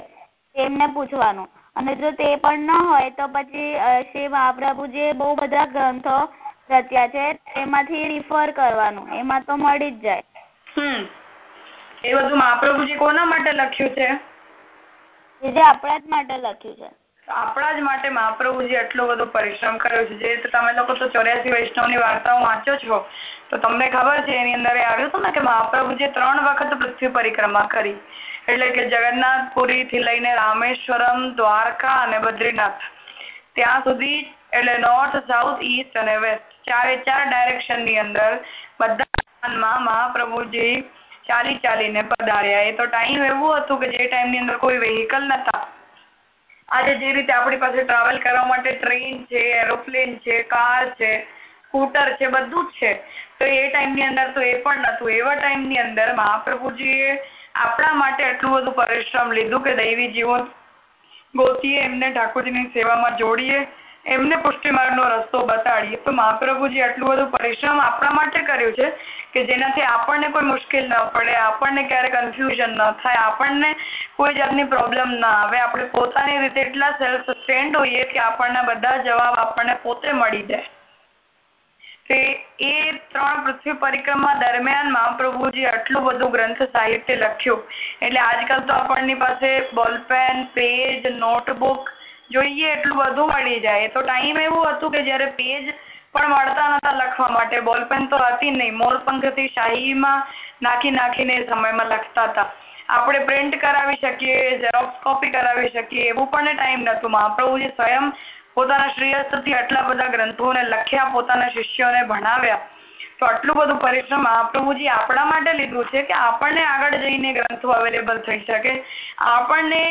તેમને પૂછવાનું. અને જો તે પણ ન હોય, તો પછી શ્રી મહાપ્રભુજીએ બહુ બધા ગ્રંથો રચ્યા છે એમાંથી રિફર કરવાનું. એમાં તો મળી જ જાય. હમ. એ બધું મહાપ્રભુજી કોના માટે લખ્યું છે? જે આપણા જ માટે લખ્યું છે. આપણા જ માટે મહાપ્રભુજી એટલો બધો પરિશ્રમ કર્યો છે. જે તમે લોકો તો ચોર્યાસી વૈષ્ણવની વાર્તાઓ વાંચો છો તો તમને ખબર છે એની અંદર એ આવ્યું હતું ને કે મહાપ્રભુજીએ ત્રણ વખત પૃથ્વી પરિક્રમા કરી. એટલે કે જગન્નાથપુરી થી લઈને રામેશ્વરમ દ્વારકા અને બદ્રીનાથ. ત્યાં સુધી એટલે નોર્થ સાઉથ ઈસ્ટ અને વેસ્ટ ચારે ચાર ડાયરેક્શનની અંદર બધા સ્થાનમાં મહાપ્રભુજી ચાલી ચાલીને પધાર્યા. એ તો ટાઈમ એવું હતું કે જે ટાઈમની અંદર કોઈ વેહિકલ નતા આજે જે રીતે આપણી પાસે ટ્રાવેલ કરવા માટે ટ્રેન છે એરોપ્લેન છે કાર છે સ્કૂટર છે, બધું જ છે. તો એ ટાઈમની અંદર તો એ પણ નતું એવા ટાઈમની અંદર મહાપ્રભુજીએ આપણા માટે એટલું બધું પરિશ્રમ લીધું કે દૈવી ગોતીએ એમને ઠાકોરજીની સેવામાં જોડીએ. એમને પુષ્ટિ માર્ગનો રસ્તો બતાડીએ તો મહાપ્રભુજી આટલું બધું પરિશ્રમ આપણા માટે કર્યું છે કે જેનાથી આપણને કોઈ મુશ્કેલ ન પડે, આપણને ક્યારે કન્ફ્યુઝન ન થાય, આપણને કોઈ જાતની પ્રોબ્લેમ ના આવે. આપણે પોતાની રીતે એટલા સેલ્ફ સસ્ટેન્ડ હોઈએ કે આપણને બધા જવાબ આપણને પોતે મળી જાય. તે એ ત્રણ પૃથ્વી પરિક્રમા દરમિયાન મહાપ્રભુજી આટલું બધું ગ્રંથ સાહિત્ય લખ્યું. એટલે આજકાલ તો આપણની પાસે બોલપેન પેજ નોટબુક જોઈએ એટલું બધું મળી જાય. તો ટાઈમ એવું હતું કે જયારે પેજ પણ મળતા નતા લખવા માટે. બોલપેન તો હતી નહીં. મોરપંખથી શાહીમાં નાખી નાખીને સમયમાં લખતા હતા. આપણે પ્રિન્ટ કરાવી શકીએ ઝેરોક્સ કોપી કરાવી શકીએ, એવું પણ ટાઈમ નતું મહાપ્રભુજી સ્વયં પોતાના શ્રેયસ્થથી આટલા બધા ગ્રંથોને લખ્યા, પોતાના શિષ્યોને ભણાવ્યા. તો આટલું બધું પરિશ્રમ મહાપ્રભુજી આપણા માટે લીધું છે કે આપણને આગળ જઈને ગ્રંથો અવેલેબલ થઈ શકે. આપણને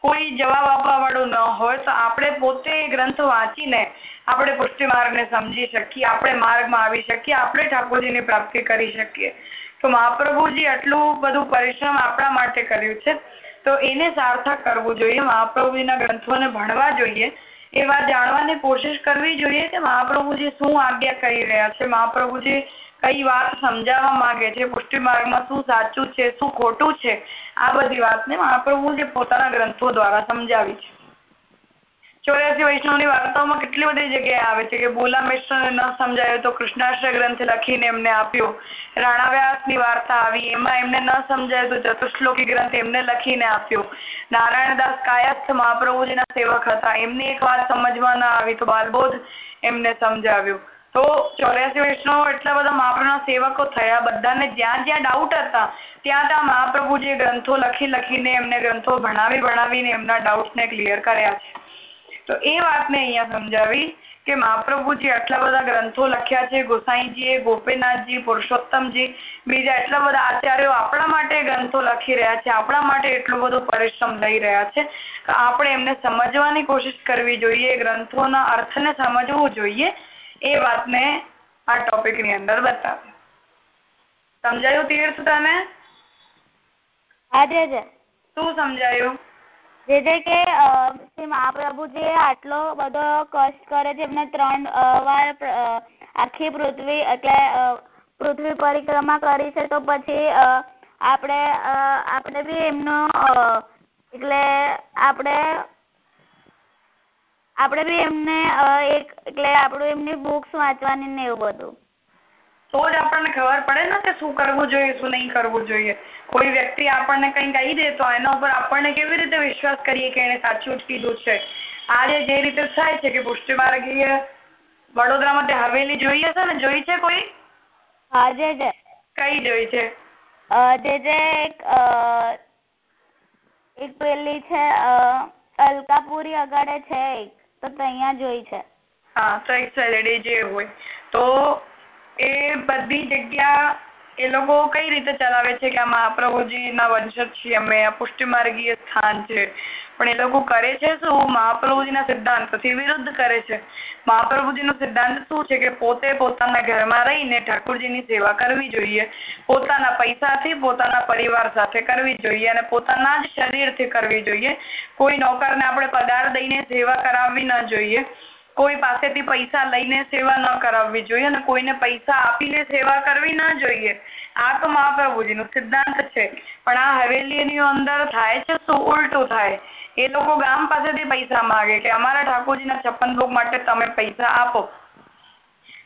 કોઈ જવાબ આપવા વાળું ન હોય, તો આપણે પોતે ગ્રંથ વાંચીને આપણે પુષ્ટિ માર્ગને સમજી શકીએ, આપણે માર્ગમાં આવી શકીએ, આપણે ઠાકોરજીની પ્રાપ્તિ કરી શકીએ. તો મહાપ્રભુજી આટલું બધું પરિશ્રમ આપણા માટે કર્યું છે. તો એને સાર્થક કરવું જોઈએ, મહાપ્રભુજીના ગ્રંથોને ભણવા જોઈએ એ વાત જાણવાની કોશિશ કરવી જોઈએ કે મહાપ્રભુજી શું આજ્ઞા કરી રહ્યા છે. મહાપ્રભુજી કઈ વાત સમજાવવા માંગે છે? પુષ્ટિ માર્ગમાં શું સાચું છે, શું ખોટું છે? આ બધી વાતને મહાપ્રભુજી પોતાના ગ્રંથો દ્વારા સમજાવી છે. ચોર્યાસી વૈષ્ણવની વાર્તાઓમાં કેટલી બધી જગ્યાએ આવે છે કે બોલા મિશ્રને ન સમજાયું તો કૃષ્ણાશ્રય ગ્રંથ લખીને એમને આપ્યો. રાણાવ્યાસની વાર્તા આવી, એમાં એમને ન સમજાયું તો ચતુશ્લોકી ગ્રંથ એમને લખીને આપ્યો. નારાયણદાસ કાયસ્થ મહાપ્રભુજીના સેવક હતા. એમને એક વાત સમજમાં ના આવી તો બાલબોધ એમને સમજાવ્યું. તો ચોર્યાસી વૈષ્ણવ એટલા બધા મહાપ્રભુના સેવકો થયા. બધાને જ્યાં જ્યાં ડાઉટ હતા, ત્યાં ત્યાં મહાપ્રભુજીએ ગ્રંથો લખી લખીને એમને ગ્રંથો ભણાવી ભણાવીને એમના ડાઉટને ક્લિયર કર્યા છે. તો એ વાતને અહીંયા સમજાવી કે મહાપ્રભુજી આટલા બધા ગ્રંથો લખ્યા છે. ગોસાઈજીએ, ગોપીનાથજી, પુરુષોત્તમજી, બીજા એટલા બધા આચાર્યો આપણા માટે ગ્રંથો લખી રહ્યા છે. આપણા માટે એટલો બધો પરિશ્રમ લઈ રહ્યા છે આપણે એમને સમજવાની કોશિશ કરવી જોઈએ, ગ્રંથોના અર્થને સમજવું જોઈએ. એ વાતને આ ટોપિકની અંદર બતાવે. સમજાયું તીર્થ તને? જ શું સમજાયું? જે જે કે શ્રી મહાપ્રભુજી આટલો બધો કષ્ટ કરે છે એમને ત્રણ વાર આખી પૃથ્વી એટલે પૃથ્વી પરિક્રમા કરી છે તો પછી આપણે આપણે બી એમનો એટલે આપણે આપણે બી એમને એક એટલે આપણું એમની બુક્સ વાંચવાની ને એવું બધું. તો જ આપણને ખબર પડે ને કે શું કરવું જોઈએ શું નહીં કરવું જોઈએ. કોઈ વ્યક્તિ આપણને કઈ કહી દે તો એના ઉપર આપણને કેવી રીતે વિશ્વાસ કરીએ કે એને સાચું જ કીધું છે? આજે જે રીતે થાય છે કે પુષ્ટિ માર્ગીય વડોદરામાં તે હવેલી જોઈ હશે ને? જોઈ છે કોઈ? હા જે જે. કઈ જોઈ છે? જે જે એક એક પેલી છે અ, અલકાપુરી આગળ છે એક. તો ત્યાં જોઈ છે. હા એક સેલેડી જે હોય. તો એ બધી જગ્યા એ લોકો કઈ રીતે ચલાવે છે કે આ મહાપ્રભુજીના વંશજ છીએ અમે, આ પુષ્ટિમાર્ગીય સ્થાન છે. પણ એ લોકો કરે છે શું? મહાપ્રભુજીના સિદ્ધાંતથી વિરુદ્ધ કરે છે. મહાપ્રભુજીનો સિદ્ધાંત શું છે કે પોતે પોતાના ઘરમાં રહીને ઠાકોરજીની સેવા કરવી જોઈએ. પોતાના પૈસાથી પોતાના પરિવાર સાથે કરવી જોઈએ અને પોતાના જ શરીરથી કરવી જોઈએ. કોઈ નોકરને આપણે પગાર દઈને સેવા કરાવવી ન જોઈએ. કોઈ પાસેથી પૈસા લઈને સેવા ન કરાવવી જોઈએ અને કોઈને પૈસા આપીને સેવા કરવી ન જોઈએ. આ તો મહાપ્રભુજીનો સિદ્ધાંત છે. પણ આ હવેલીની અંદર થાય છે શું? ઉલટું થાય. એ લોકો ગામ પાસેથી પૈસા માગે કે અમારા ઠાકોરજીના છપ્પન ભોગ માટે તમે પૈસા આપો.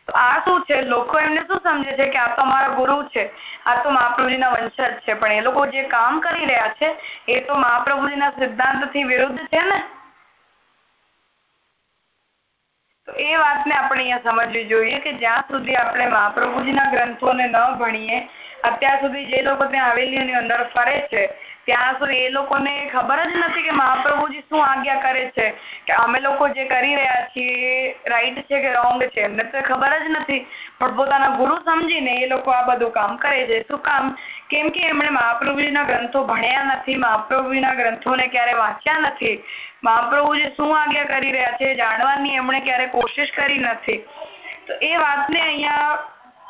તો આ શું છે? લોકો એમને શું સમજે છે કે આ તો અમારા ગુરુ છે? આ તો મહાપ્રભુજીના વંશજ છે. પણ એ લોકો જે કામ કરી રહ્યા છે, એ તો મહાપ્રભુજીના સિદ્ધાંતથી વિરુદ્ધ છે ને? તો એ વાતને આપણે અહીંયા સમજવી જોઈએ કે જ્યાં સુધી આપણે મહાપ્રભુજીના ગ્રંથોને ન ભણીએ, અત્યાર સુધી જે લોકો ત્યાં હવેલીની અંદર ફરે છે ત્યાં સુધી એ લોકોને ખબર જ નથી કે મહાપ્રભુજી શું આજ્ઞા કરે છે. કે અમે લોકો જે કરી રહ્યા છીએ એ રાઈટ છે કે રોંગ છે? એમને તો ખબર જ નથી. પણ પોતાના ગુરુ સમજીને એ લોકો આ બધું કામ કરે છે. શું કામ? કેમ કે એમણે મહાપ્રભુજીના ગ્રંથો ભણ્યા નથી, મહાપ્રભુજીના ગ્રંથોને ક્યારે વાંચ્યા નથી. મહાપ્રભુજી શું આજ્ઞા કરી રહ્યા છે જાણવાની એમણે ક્યારે કોશિશ કરી નથી. તો એ વાતને અહીંયા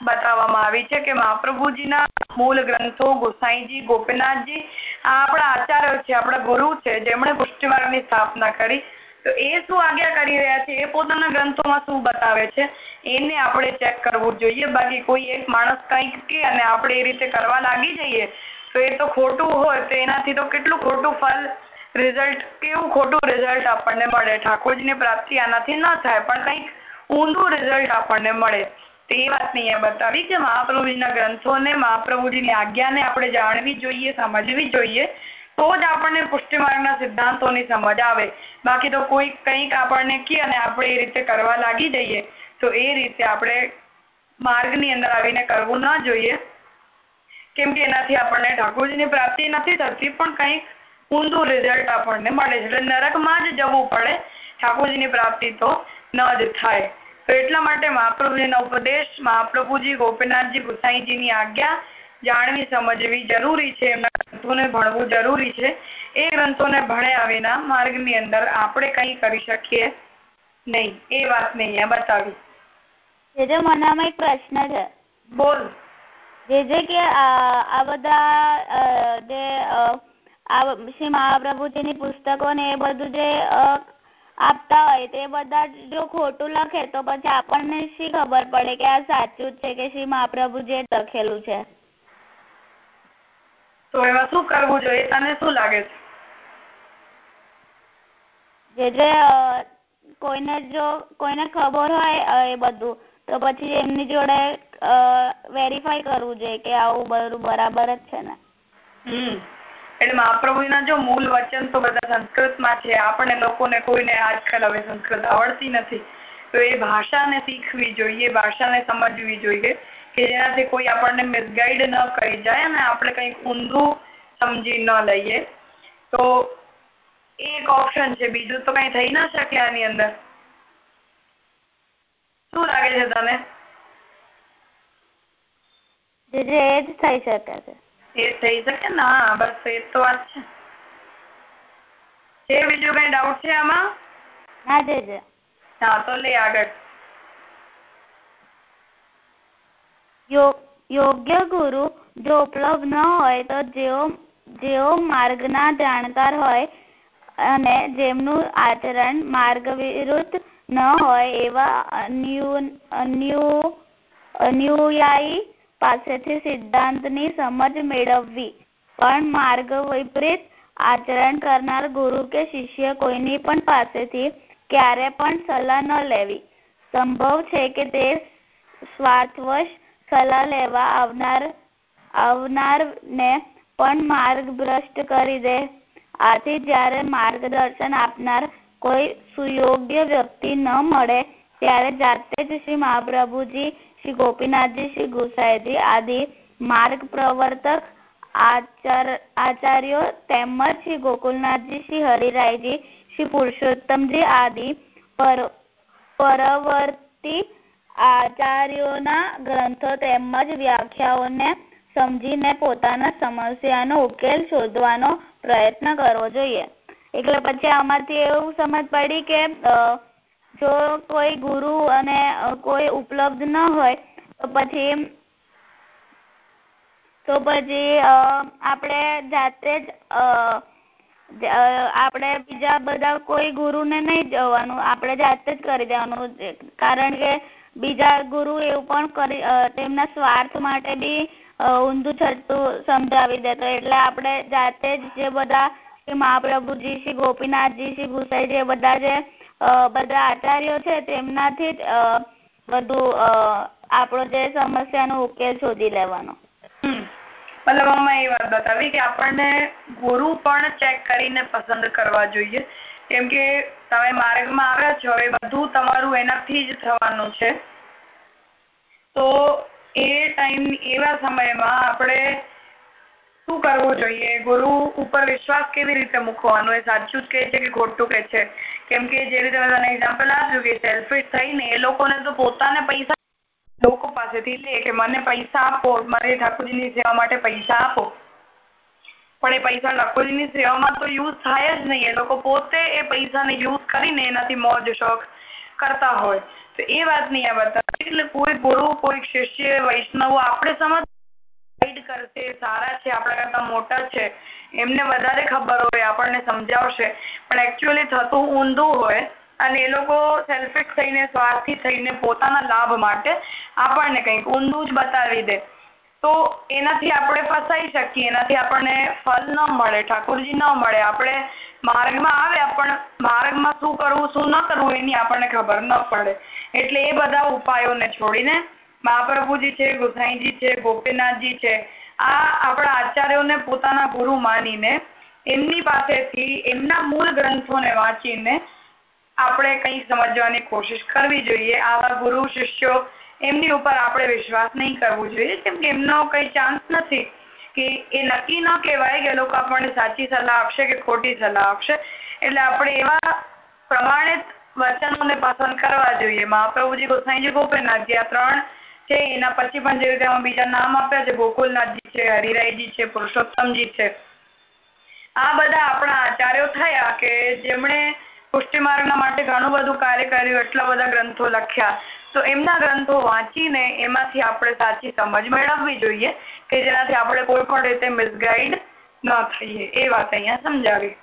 બતાવવામાં આવી છે કે મહાપ્રભુજીના મૂળ ગ્રંથો ગોસાઈજી, ગોપીનાથજી, આ આપણા આચાર્ય છે, આપણા ગુરુ છે, જેમણે પુષ્ટિમાર્ગની સ્થાપના કરી. તો એ શું આજ્ઞા કરી રહ્યા છે? એ પોતાના ગ્રંથોમાં શું બતાવે છે? એને આપણે ચેક કરવું જોઈએ. બાકી કોઈ એક માણસ કંઈક કે અને આપણે એ રીતે કરવા લાગી જઈએ, તો એ તો ખોટું હોય, તો એનાથી તો કેટલું ખોટું ફળ રિઝલ્ટ કેવું ખોટું રિઝલ્ટ આપણને મળે? ઠાકોરજીની પ્રાપ્તિ આનાથી ન થાય, પણ કંઈક ઊંધું રિઝલ્ટ આપણને મળે. તે વાતને અહીંયા બતાવી કે મહાપ્રભુજીના ગ્રંથોને, મહાપ્રભુજીની આજ્ઞાને આપણે જાણવી જોઈએ, સમજવી જોઈએ, તો જ આપણને પુષ્ટિમાર્ગના સિદ્ધાંતોની સમજ આવે. બાકી તો કોઈ કંઈક આપણને કે અને આપણે એ રીતે કરવા લાગી જઈએ, તો એ રીતે આપણે માર્ગની અંદર આવીને કરવું ન જોઈએ. કેમ કે એનાથી આપણને ઠાકોરજીની પ્રાપ્તિ નથી થતી, પણ કંઈક ઊંધું રિઝલ્ટ આપણને મળે છે. એટલે નરકમાં જ જવું પડે, ઠાકોરજીની પ્રાપ્તિ તો ન જ થાય. તો એટલા માટે મહાપ્રભુજીના ઉપદેશ મહાપ્રભુજી ગોપીનાથજી ગુસાઈજીની આજ્ઞા જાણવી સમજવી જરૂરી છે. એમના ગ્રંથોને ભણવું જરૂરી છે. એ ગ્રંથોને ભણ્યા વિના માર્ગની અંદર આપણે કંઈ કરી શકીએ નહીં. એ વાતને અહીંયા બતાવી. જે જે મનામાં એક પ્રશ્ન છે. બોલ. જે જે કે આ આ બધા જે આ શ્રી મહાપ્રભુજીની પુસ્તકો ને એ બધું જે આપતા હોય તે બધા જો ખોટું લખે તો પછી આપણને શી ખબર પડે કે આ સાચું છે કે શ્રી મહાપ્રભુજીએ લખેલું છે? તો એમાં શું કરવું જોઈએ? તને શું લાગે છે? જે જે કોઈને જો કોઈને ખબર હોય એ બધું તો પછી એમની જોડે વેરીફાઈ કરવું જોઈએ કે આવું બધું બરાબર જ છે ને? હમ. એટલે મહાપ્રભુના જો મૂળ વચન તો બધા સંસ્કૃતમાં છે. આપણે લોકોને કોઈને આજકાલ હવે સંસ્કૃત આવડતી નથી. તો એ ભાષાને શીખવી જોઈએ, ભાષાને સમજવી જોઈએ કે જેનાથી કોઈ આપણને મિસગાઈડ ન કરી જાય અને આપણે કંઈક ઊંધું સમજી ન લઈએ. તો એક ઓપ્શન છે. બીજું તો કઈ થઈ ના શકે આની અંદર. શું લાગે છે તને? જે થઈ શકે છે. એ થઈ શકે ને હા બસ એ તો વાત છે. છે બીજું કઈ ડાઉટ છે આમાં? ના જે જે હા તો લે આગળ. યોગ્ય ગુરુ જો ઉપલબ્ધ ન હોય તો જેઓ જેઓ માર્ગના જાણકાર હોય અને જેમનું આચરણ માર્ગ વિરુદ્ધ ન હોય એવા અન્યુયાયી પાસેથી સિદ્ધાંતની સમજ મેળવવી. પણ માર્ગ વિપરીત આચરણ કરનાર ગુરુ કે શિષ્ય કોઈની પણ પાસેથી ક્યારે પણ સલાહ ન લેવી. સંભવ છે કે તે સ્વાર્થવશ સલાહ લેવા આવનાર, આવનારને પણ માર્ગ ભ્રષ્ટ કરી દે. આથી જ્યારે માર્ગદર્શન આપનાર કોઈ સુયોગ્ય વ્યક્તિ ન મળે, ત્યારે જાતે જ શ્રી મહાપ્રભુજી શ્રી ગોપીનાથજી, શ્રી ગુસાઈજી આદિ માર્ગ પ્રવર્તક આચાર્યો તેમજ શ્રી ગોકુલનાથજી, શ્રી હરિરાયજી, શ્રી પુરુષોત્તમજી આદિ પરવર્તી આચાર્યોના ગ્રંથો તેમજ વ્યાખ્યાઓને સમજીને પોતાના સમસ્યાનો ઉકેલ શોધવાનો પ્રયત્ન કરવો જોઈએ. એટલે પછી આમાંથી એવું સમજ પડી કે જો કોઈ ગુરુ અને કોઈ ઉપલબ્ધ ન હોય, તો પછી તો પછી આપણે જાતે જ આપણે બીજા બધા કોઈ ગુરુને નહીં જવાનું. આપણે જાતે જ કરી દેવાનું. કારણ કે બીજા ગુરુ એવું પણ કરી તેમના સ્વાર્થ માટે બી ઊંધું થતું સમજાવી દેતો એટલે આપણે જાતે જ જે બધા મહાપ્રભુજી, શ્રી ગોપીનાથજી, શ્રી ગુસાઈજી એ બધા જે બધા આચાર્યો છે તેમનાથી જ બધું આપણો જે સમસ્યાનો ઉકેલ શોધી લેવાનો. મતલબ એ વાત બતાવી કે આપણને ગુરુ પણ ચેક કરીને પસંદ કરવા જોઈએ. કેમ કે તમે માર્ગમાં આવ્યા છો એ બધું તમારું એનાથી જ થવાનું છે. તો એ ટાઈમ એવા સમયમાં આપણે શું કરવું જોઈએ? ગુરુ ઉપર વિશ્વાસ કેવી રીતે મૂકવાનો? એ સાચું જ છે કે ખોટું કહે છે? કેમ કે જે રીતે મેં એક્ઝામ્પલ આપ્યું કે સેલ્ફિશ થઈને એ લોકોને તો પોતાને પૈસા લોકો પાસેથી લે કે મને પૈસા આપો, મારી ઠાકોરજીની સેવા માટે પૈસા આપો. પણ એ પૈસા ઠાકોરજીની સેવામાં તો યુઝ થાય જ નહીં. એ લોકો પોતે એ પૈસાને યુઝ કરીને એનાથી મોજ, શોખ કરતા હોય. તો એ વાત નહીં આ બતાવે. એટલે કોઈ ગુરુ, કોઈ શિષ્ય, વૈષ્ણવો આપણે સમજ ગાઈડ કરશે, સારા છે, આપણા કરતા મોટા છે, એમને વધારે ખબર હોય, આપણને સમજાવશે. પણ એકચ્યુઅલી થતું ઊંધું હોય અને એ લોકો સેલ્ફિશ થઈને, સ્વાર્થી થઈને પોતાના લાભ માટે આપણને કંઈક ઊંધું જ બતાવી દે. તો એનાથી આપણે ફસાઈ શકીએ, એનાથી આપણને ફલ ન મળે, ઠાકોરજી ન મળે. આપણે માર્ગમાં આવ્યા પણ માર્ગમાં શું કરવું, શું ન કરવું, એની આપણને ખબર ન પડે. એટલે એ બધા ઉપાયોને છોડીને મહાપ્રભુજી છે, ગુસાઈજી છે, ગોપીનાથજી છે. આ આપણા આચાર્યોને પોતાના ગુરુ માનીને એમની પાસેથી એમના મૂળ ગ્રંથોને વાંચીને આપણે કંઈ સમજવાની કોશિશ કરવી જોઈએ. આવા ગુરુ, શિષ્યો એમની ઉપર આપણે વિશ્વાસ નહીં કરવો જોઈએ. કેમ કે એમનો કઈ ચાન્સ નથી કે એ નક્કી ન કહેવાય કે લોકો આપણને સાચી સલાહ આપશે કે ખોટી સલાહ આપશે. એટલે આપણે એવા પ્રમાણિત વચનોને પસંદ કરવા જોઈએ. મહાપ્રભુજી, ગોસાઈજી, ગોપીનાથજી આ ત્રણ છે એના પછી પણ જે રીતે બીજા નામ આપ્યા છે ગોકુલનાથજી છે હરિરાયજી છે પુરુષોત્તમજી છે. આ બધા આપણા આચાર્યો થયા કે જેમણે પુષ્ટિ માર્ગના માટે ઘણું બધું કાર્ય કર્યું એટલા બધા ગ્રંથો લખ્યા. તો એમના ગ્રંથો વાંચીને એમાંથી આપણે સાચી સમજ મેળવવી જોઈએ કે જેનાથી આપણે કોઈ પણ રીતે મિસગાઈડ ન થઈએ. એ વાત અહીંયા સમજાવી.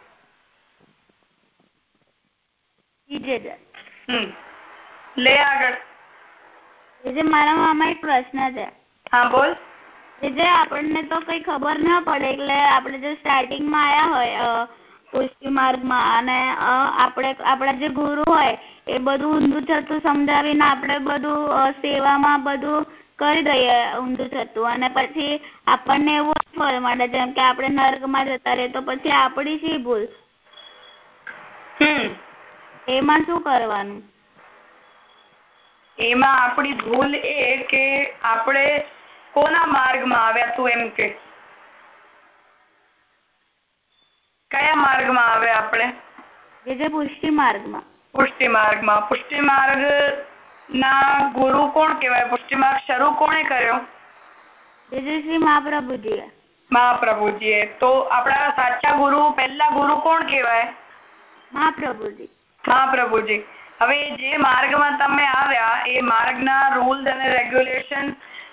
લે આગળ. જે મારા મામા એક પ્રશ્ન છે. હા બોલ. જે આપણને તો કઈ ખબર ના પડે એટલે આપણે જે સ્ટાર્ટિંગમાં આયા હોય પુષ્ટિ માર્ગમાં અને આપણે આપણા જે ગુરુ હોય એ બધું ઊંધું થતું સમજાવીને આપણે બધું સેવામાં બધું કરી દઈએ ઊંધું થતું અને પછી આપણને એવું ફળ મળે જેમ કે આપણે નર્કમાં જતા રહીએ તો પછી આપણી શી ભૂલ? એમાં શું કરવાનું? એમાં આપણી ભૂલ એ કે આપણે કોના માર્ગમાં આવ્યા તું એમ કે? કયા માર્ગમાં આવ્યા આપણે? જે જે પુષ્ટિ માર્ગમાં. પુષ્ટિ માર્ગમાં. પુષ્ટિ માર્ગ ના ગુરુ કોણ કહેવાય? પુષ્ટિ માર્ગ શરૂ કોણે કર્યો? શ્રી મહાપ્રભુજીએ. મહાપ્રભુજીએ. તો આપણા સાચા ગુરુ પહેલા ગુરુ કોણ કહેવાય? મહાપ્રભુજી. મહાપ્રભુજી. હવે જે માર્ગમાં તમે આવ્યા એ માર્ગના રૂલ્સ અને રેગ્યુલેશન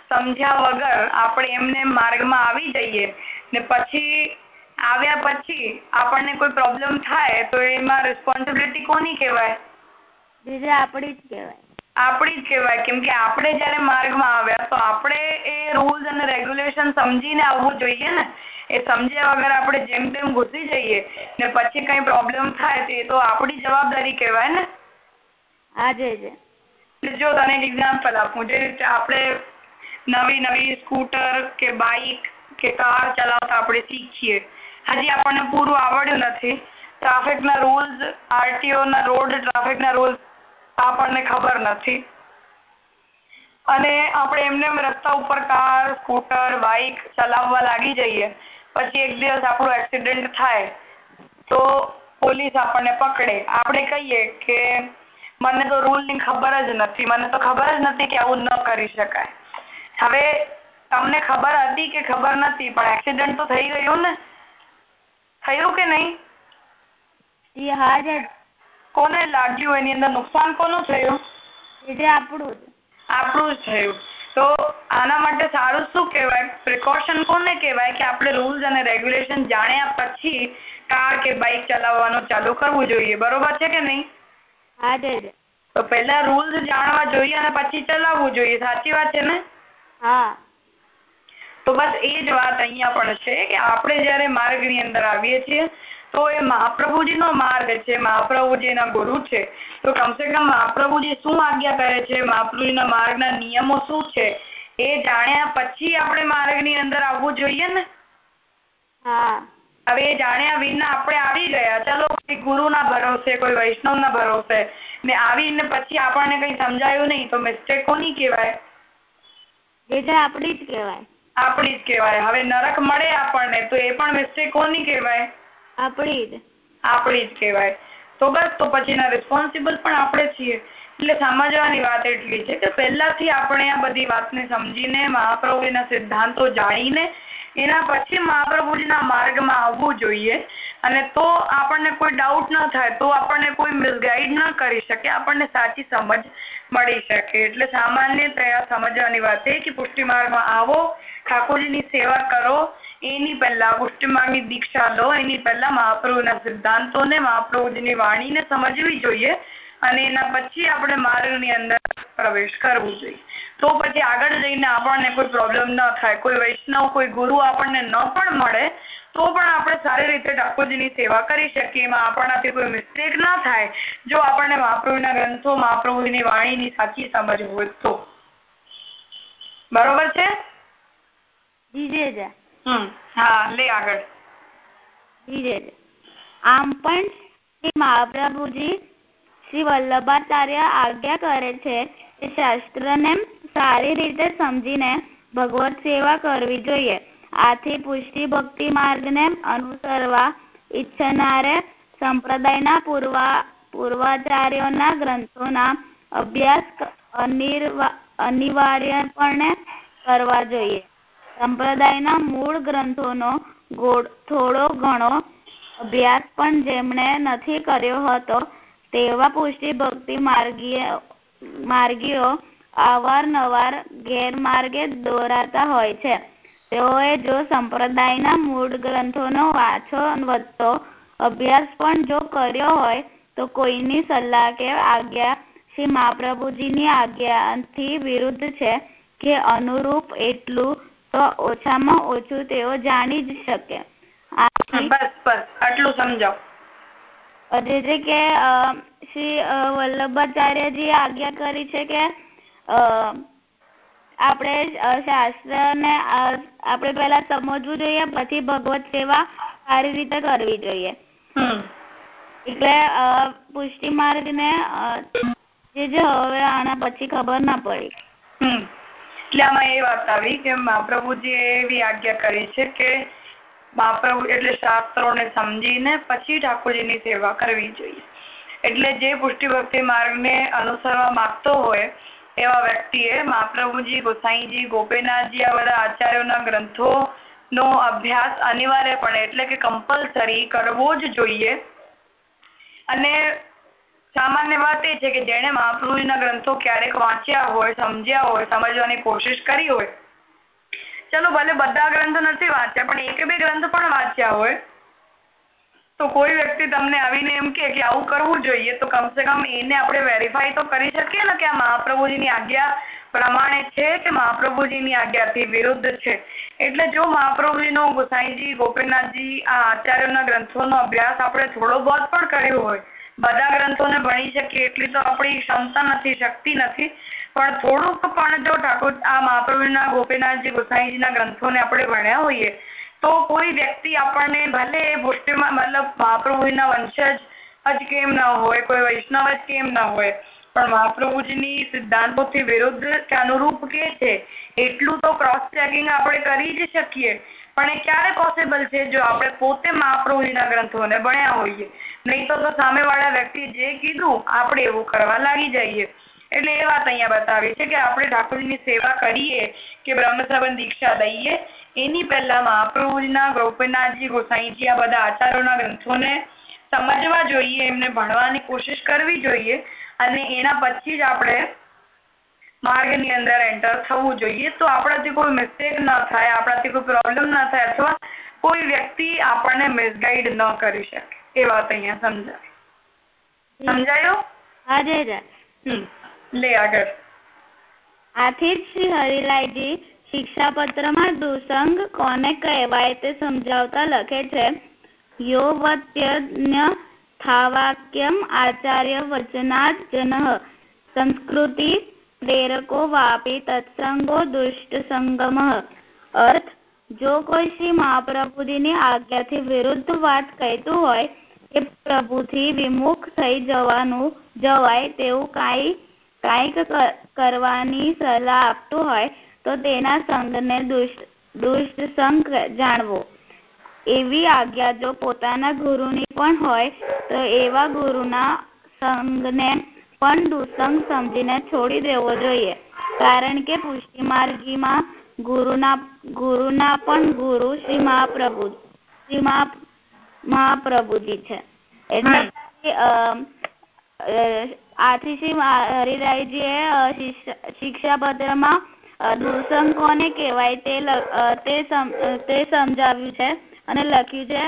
સમજ્યા વગર આપણે એમને માર્ગમાં આવી જઈએ. ને પછી આવ્યા પછી આપણને કોઈ પ્રોબ્લેમ થાય તો એમાં રિસ્પોન્સિબિલિટી કોની કહેવાય? જે આપણી જ કહેવાય. આપણી જ કહેવાય. કેમ કે આપણે જયારે માર્ગમાં આવ્યા તો આપણે એ રૂલ્સ અને રેગ્યુલેશન સમજીને આવવું જોઈએ ને. એ સમજ્યા વગર આપણે જેમ તેમ ઘૂસી જઈએ. ને પછી કઈ પ્રોબ્લેમ થાય તો એ તો આપણી જવાબદારી કહેવાય ને. જો તને એક એક્ઝામ્પલ આપું, જે રીતે આપણે નવી નવી સ્કૂટર કે બાઈક કે કાર ચલાવતા આપણે શીખીએ. હજી આપણને પૂરું આવડ્યું નથી. ટ્રાફિક ના રૂલ્સ આરટીઓ ના રોડ ટ્રાફિક ના રૂલ્સ આપણને ખબર નથી. અને આપણે એમને રસ્તા ઉપર કાર સ્કૂટર બાઇક ચલાવવા લાગી જઈએ. પછી એક દિવસ આપણું એક્સિડન્ટ થાય. તો પોલીસ આપણને પકડે. આપણે કહીએ કે મને તો રૂલની ખબર જ નથી. મને તો ખબર જ નથી કે આવું ન કરી શકાય. હવે તમને ખબર હતી કે ખબર નથી પણ એક્સિડન્ટ તો થઈ ગયું ને? થયું કે નહીં? હા કોને લાગ્યું? એની અંદર નુકસાન કોનું થયું? જે આપણું આપણું જ થયું. તો આના માટે સારું શું કહેવાય? પ્રિકોશન કોને કહેવાય કે આપણે રૂલ્સ અને રેગ્યુલેશન જાણ્યા પછી કાર કે બાઇક ચલાવવાનું ચાલુ કરવું જોઈએ? બરોબર છે કે નહીં? તો પહેલા રૂલ્સ જાણવા જોઈએ અને પછી ચલાવવું જોઈએ. સાચી વાત છે ને? હા. તો બસ એ જ વાત અહીંયા પણ છે કે આપણે જયારે માર્ગની અંદર આવીએ છીએ તો એ મહાપ્રભુજીનો માર્ગ છે. મહાપ્રભુજી એના ગુરુ છે. તો કમસે કમ મહાપ્રભુજી શું આજ્ઞા કરે છે? મહાપ્રભુજીના માર્ગના નિયમો શું છે? એ જાણ્યા પછી આપણે માર્ગની અંદર આવવું જોઈએ ને? હા. હવે એ જાણ્યા વિના આપણે આવી ગયા. ચાલો કોઈ ગુરુના ભરોસે કોઈ વૈષ્ણવ ના ભરોસે. ને આવીને પછી આપણને કઈ સમજાયું નહીં તો મિસ્ટેક કોની કહેવાય? આપણી જ કહેવાય. આપણી જ કહેવાય. હવે નરક મળે આપણને તો એ પણ મિસ્ટેક કોની કહેવાય? આપણી જ. આપણી જ કહેવાય. તો બસ તો પછી એના રિસ્પોન્સિબલ પણ આપણે છીએ. એટલે સમજવાની વાત એટલી છે કે પહેલાથી આપણે આ બધી વાતને સમજીને મહાપ્રભુના સિદ્ધાંતો જાણીને એના પછી મહાપ્રભુજીના માર્ગમાં આવવું જોઈએ. અને તો આપણને કોઈ ડાઉટ ન થાય, તો આપણને કોઈ મિસગાઈડ ન કરી શકે, આપણને સાચી સમજ મળી શકે. એટલે સામાન્યતયા સમજવાની વાત એ કે પુષ્ટિ માર્ગમાં આવો, ઠાકોરજીની સેવા કરો, એની પહેલા પુષ્ટિ માર્ગની દીક્ષા લો, એની પહેલા મહાપ્રભુના સિદ્ધાંતોને, મહાપ્રભુજીની વાણીને સમજવી જોઈએ. અને એના પછી આપણે માર્ગની અંદર પ્રવેશ કરવું જોઈએ. તો પછી આગળ જઈને આપણને કોઈ પ્રોબ્લેમ ન થાય કોઈ વૈષ્ણવ કોઈ ગુરુ આપણને ન પણ મળે તો પણ આપણે સારી રીતે ઠાકોરજીની સેવા કરી શકીએ. એમાં આપણાથી કોઈ મિસ્ટેક ન થાય જો આપણને મહાપ્રભુના ગ્રંથો મહાપ્રભુની વાણીની સાચી સમજ હોય તો. બરોબર છે? હા લે આગળ. આમ પણ મહાપ્રભુજી શ્રી વલ્લભાચાર્ય આજ્ઞા કરે છે કે શાસ્ત્રને સારી રીતે સમજીને ભગવત સેવા કરવી જોઈએ. આથી પુષ્ટિ ભક્તિ માર્ગને અનુસરવા ઈચ્છનારે સંપ્રદાયના પૂર્વા પૂર્વાચાર્યોના ગ્રંથોના અભ્યાસ અનિવાર્યપણે કરવા જોઈએ. સંપ્રદાયના મૂળ ગ્રંથોનો થોડો ઘણો અભ્યાસ પણ જેમણે નથી કર્યો હતો તેવા પુષ્ટિ ભક્તિ માર્ગીય માર્ગીઓ અવારનવાર ગેરમાર્ગે દોરાતા હોય છે. તેઓએ જો સંપ્રદાયના મૂળ ગ્રંથોનો વાંચો વધતો અભ્યાસ પણ જો કર્યો હોય, તો કોઈની સલાહ કે આજ્ઞા શ્રી મહાપ્રભુજીની આજ્ઞાથી વિરુદ્ધ છે કે અનુરૂપ એટલું તો ઓછામાં ઓછું તેઓ જાણી જ શકે. બસ બસ, આટલું સમજાવો. જે કે શ્રી વલ્લભાચાર્યજી આજ્ઞા કરી છે કે આપણે શાસ્ત્રને આપણે પહેલા સમજવું જોઈએ પછી ભગવત સેવા સારી રીતે કરવી જોઈએ. એટલે પુષ્ટિ માર્ગ ને જે જે હવે આના પછી ખબર ના પડી. એટલે આમાં એ વાત આવી કે મહાપ્રભુજી એવી આજ્ઞા કરી છે કે મહાપ્રભુ એટલે શાસ્ત્રોને સમજીને પછી ઠાકોરજીની સેવા કરવી જોઈએ. એટલે જે પુષ્ટિ ભક્તિ માર્ગને અનુસરવા માંગતો હોય, એવા વ્યક્તિએ મહાપ્રભુજી ગોસાઈજી, ગોપીનાથજી આ બધા આચાર્યોના ગ્રંથો નો અભ્યાસ અનિવાર્યપણે એટલે કે કમ્પલસરી કરવો જ જોઈએ. અને સામાન્ય વાત એ છે કે જેણે મહાપ્રભુજીના ગ્રંથો ક્યારેક વાંચ્યા હોય, સમજ્યા હોય, સમજવાની કોશિશ કરી હોય ચલો ભલે બધા ગ્રંથો નથી વાંચ્યા, પણ એક બે ગ્રંથ પણ વાંચ્યા હોય, તો કોઈ વ્યક્તિ તમને આવીને એમ કે આવું કરવું જોઈએ, તો કમસે કમ એને આપણે વેરીફાઈ તો કરી શકીએ ને કે આ મહાપ્રભુજીની આજ્ઞા પ્રમાણે છે કે મહાપ્રભુજીની આજ્ઞાથી વિરુદ્ધ છે. એટલે જો મહાપ્રભુજીનો ગોસાઈજી, ગોપીનાથજી આ આચાર્યોના ગ્રંથોનો અભ્યાસ આપણે થોડો બહુ પણ કર્યો હોય, બધા ગ્રંથોને ભણી શકીએ, એટલી તો આપણી ક્ષમતા નથી, શક્તિ નથી પણ થોડુંક પણ જો ઠાકોર આ મહાપ્રભુના, ગોપીનાથજી ગોસાઈજીના ગ્રંથોને આપણે ભણ્યા હોઈએ, તો કોઈ વ્યક્તિ આપણને ભલે પુષ્ટિમાં મતલબ મહાપ્રભુના વંશજ જ કેમ ના હોય, કોઈ વૈષ્ણવ જ કેમ ના હોય, પણ મહાપ્રભુજીની સિદ્ધાંતોથી વિરુદ્ધ કે અનુરૂપ કે છે, એટલું તો ક્રોસ ચેકિંગ આપણે કરી જ શકીએ. પણ એ ક્યારે પોસિબલ છે જો આપણે પોતે મહાપ્રભુજીના ગ્રંથોને ભણ્યા હોઈએ? નહીં તો સામેવાળા વ્યક્તિ જે કીધું, આપણે એવું કરવા લાગી જઈએ. એટલે એ વાત અહીંયા બતાવી છે કે આપણે ઠાકોરજીની સેવા કરીએ કે બ્રહ્મસબંધ દીક્ષા દઈએ એની પહેલા મહાપ્રભુજીના ગોપીનાથજી ગોસાઈજી આ બધા આચાર્યોના ગ્રંથોને સમજવા જોઈએ એમને ભણવાની કોશિશ કરવી જોઈએ અને એના પછી જ આપણે માર્ગની અંદર એન્ટર થવું જોઈએ. તો આપણાથી કોઈ મિસ્ટેક ન થાય આપણાથી કોઈ પ્રોબ્લેમ ન થાય અથવા કોઈ વ્યક્તિ આપણને મિસગાઈડ ન કરી શકે. એ વાત અહીંયા સમજાય. સમજાયું? હા જય. હમ. લે આગળ. આથી જ શ્રી હરિરાયજી શિક્ષાપત્રમાં દુસંગ કોને કહેવાય તે સમજાવતા લખે છે આચાર્ય વચનાદ જન, સંસ્કૃતિ પ્રેરકો વાપી તત્સંગો દુષ્ટ સંગમ. અર્થ, જો કોઈ શ્રી મહાપ્રભુજીની આજ્ઞાથી વિરુદ્ધ વાત કહેતું હોય કે પ્રભુથી વિમુખ થઈ જવાનું જવાય તેવું કાંઈ કાંઈક કરવાની સલાહ આપતો હોય તો તેના સંઘને દુષ્ટ દુષ્ટ સંગ જાણવો. એવી આજ્ઞા જો પોતાના ગુરુની પણ હોય તો એવા ગુરુના સંઘને પણ દુસંગ સમજીને છોડી દેવો જોઈએ. કારણ કે પુષ્ટિ માર્ગીમાં ગુરુના ગુરુના પણ ગુરુ શ્રી મહાપ્રભુ શ્રી મહાપ્રભુજી છે. એટલે આથી શ્રી હરિરાયજીએ શિક્ષાપત્રમાં દુસંગ કોને કહેવાય તે તે સમજાવ્યું છે અને લખ્યું છે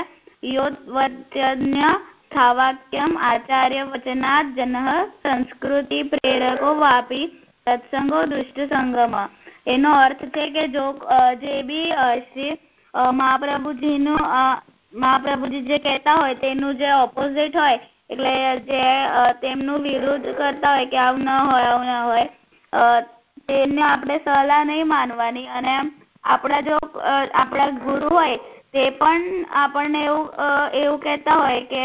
યોત્વત્યન્ય થાવાક્યમ આચાર્ય વચનાત જન સંસ્કૃતિ પ્રેરકો વાપી સત્સંગો દુષ્ટ સંગમ. એનો અર્થ છે કે જો જે બી શ્રી મહાપ્રભુજીનું મહાપ્રભુજી જે કહેતા હોય તેનું જે ઓપોઝિટ હોય એટલે જે તેમનું વિરુદ્ધ કરતા હોય કે આવું ન હોય, આવું ન હોય તેમને આપણે સલાહ નહીં માનવાની અને આપણા જો આપણા ગુરુ હોય તે પણ આપણને એવું એવું કહેતા હોય કે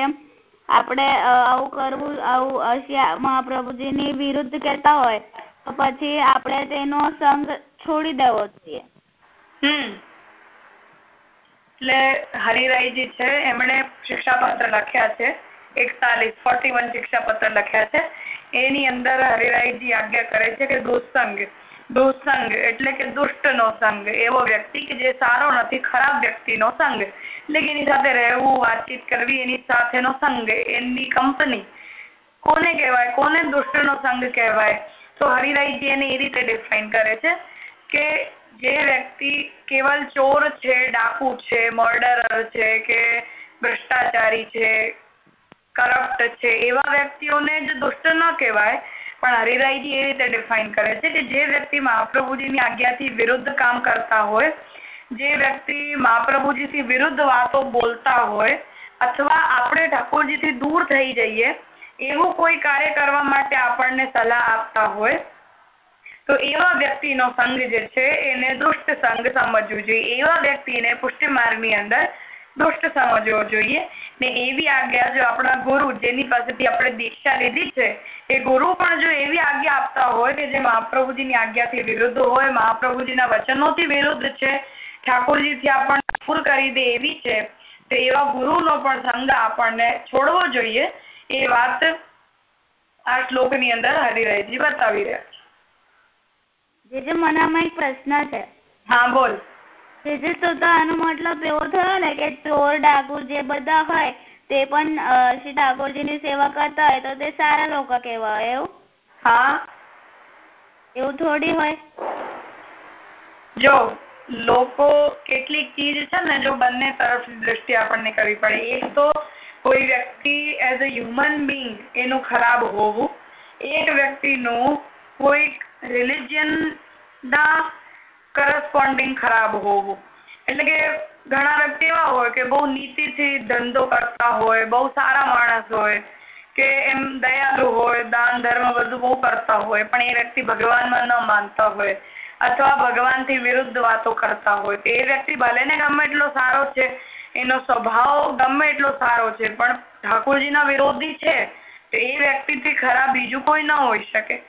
આપણે આવું કરવું, આવું મહાપ્રભુજીની વિરુદ્ધ કહેતા હોય, તો પછી આપણે તેનો સંગ છોડી દેવો જોઈએ. એટલે હરિરાયજી છે, એમણે શિક્ષાપત્ર લખ્યા છે. એકતાલીસ ફોર્ટી વન શિક્ષાપત્ર લખ્યા છે. એની અંદર હરિરાયજી આજ્ઞા કરે છે કે દુસંગ દુસંગ એટલે કે દુષ્ટ નો સંગ, એવો વ્યક્તિ કે જે સારો નથી, ખરાબ વ્યક્તિ નો સંગ. એટલે કે એની સાથે રહેવું, વાતચીત કરવી, એની સાથેનો સંગ એની કંપની. કોને કહેવાય? કોને દુષ્ટ નો સંગ કહેવાય? તો હરિરાયજી એને એ રીતે ડિફાઈન કરે છે કે જે વ્યક્તિ કેવલ ચોર છે, ડાકુ છે મર્ડરર છે, કે ભ્રષ્ટાચારી છે કરપ્ટ છે. એવા વ્યક્તિઓને જ દુષ્ટ ન કહેવાય, પણ હરિરાયજી એ રીતે ડિફાઈન કરે છે કે જે વ્યક્તિ મહાપ્રભુજીની આજ્ઞાથી વિરુદ્ધ કામ કરતા હોય, જે વ્યક્તિ મહાપ્રભુજીથી વિરુદ્ધ વાતો બોલતા હોય, અથવા આપણે ઠાકોરજીથી દૂર થઈ જઈએ, એવું કોઈ કાર્ય કરવા માટે આપણને સલાહ આપતા હોય, તો એવા વ્યક્તિનો સંઘ જે છે એને દુષ્ટ સંઘ સમજવું જોઈએ. એવા વ્યક્તિને પુષ્ટિ માર્ગની અંદર દુષ્ટ સમજવો જોઈએ. ને એવી આજ્ઞા જો આપણા ગુરુ જેની પાસેથી આપણે દીક્ષા લીધી છે એ ગુરુ પણ જો એવી આજ્ઞા આપતા હોય કે જે મહાપ્રભુજીની આજ્ઞાથી વિરુદ્ધ હોય મહાપ્રભુજીના વચનોથી વિરુદ્ધ છે ઠાકોરજીથી આપણને દૂર કરી દે એવી છે તો એવા ગુરુનો પણ સંગ આપણને છોડવો જોઈએ. એ વાત આ શ્લોકની અંદર હરિરાયજી બતાવી રહ્યા છે. જે મનામાં એક પ્રશ્ન છે. હા બોલ. મતલબ એવો થયો ને કે ચોર ડાકુ જે બધા હોય તે પણ શ્રી ઠાકોરજીની સેવા કરતા હોય તો તે સારા લોકો કહેવાય એવું? હા. એવું થોડી હોય? જો લોકો કેટલીક ચીજ છે ને જો બંને તરફની દ્રષ્ટિ આપણને કરવી પડે. એક તો કોઈ વ્યક્તિ એઝ અ હ્યુમન બિંગ એનું ખરાબ હોવું એક વ્યક્તિનું કોઈ રિલિજિયન ના કરસ્પોન્ડિંગ ખરાબ હોવું. એટલે કે ઘણા વ્યક્તિ એવા હોય કે બહુ નીતિથી ધંધો કરતા હોય, બહુ સારા માણસ હોય, કે એમ દયાળુ હોય, દાન ધર્મ બધું બહુ કરતા હોય, પણ એ વ્યક્તિ ભગવાનમાં ન માનતા હોય અથવા ભગવાનથી વિરુદ્ધ વાતો કરતા હોય, તો એ વ્યક્તિ ભલે ને ગમે એટલો સારો છે, એનો સ્વભાવ ગમે એટલો સારો છે, પણ ઠાકોરજીના વિરોધી છે, તો એ વ્યક્તિથી ખરાબ બીજું કોઈ ન હોઈ શકે.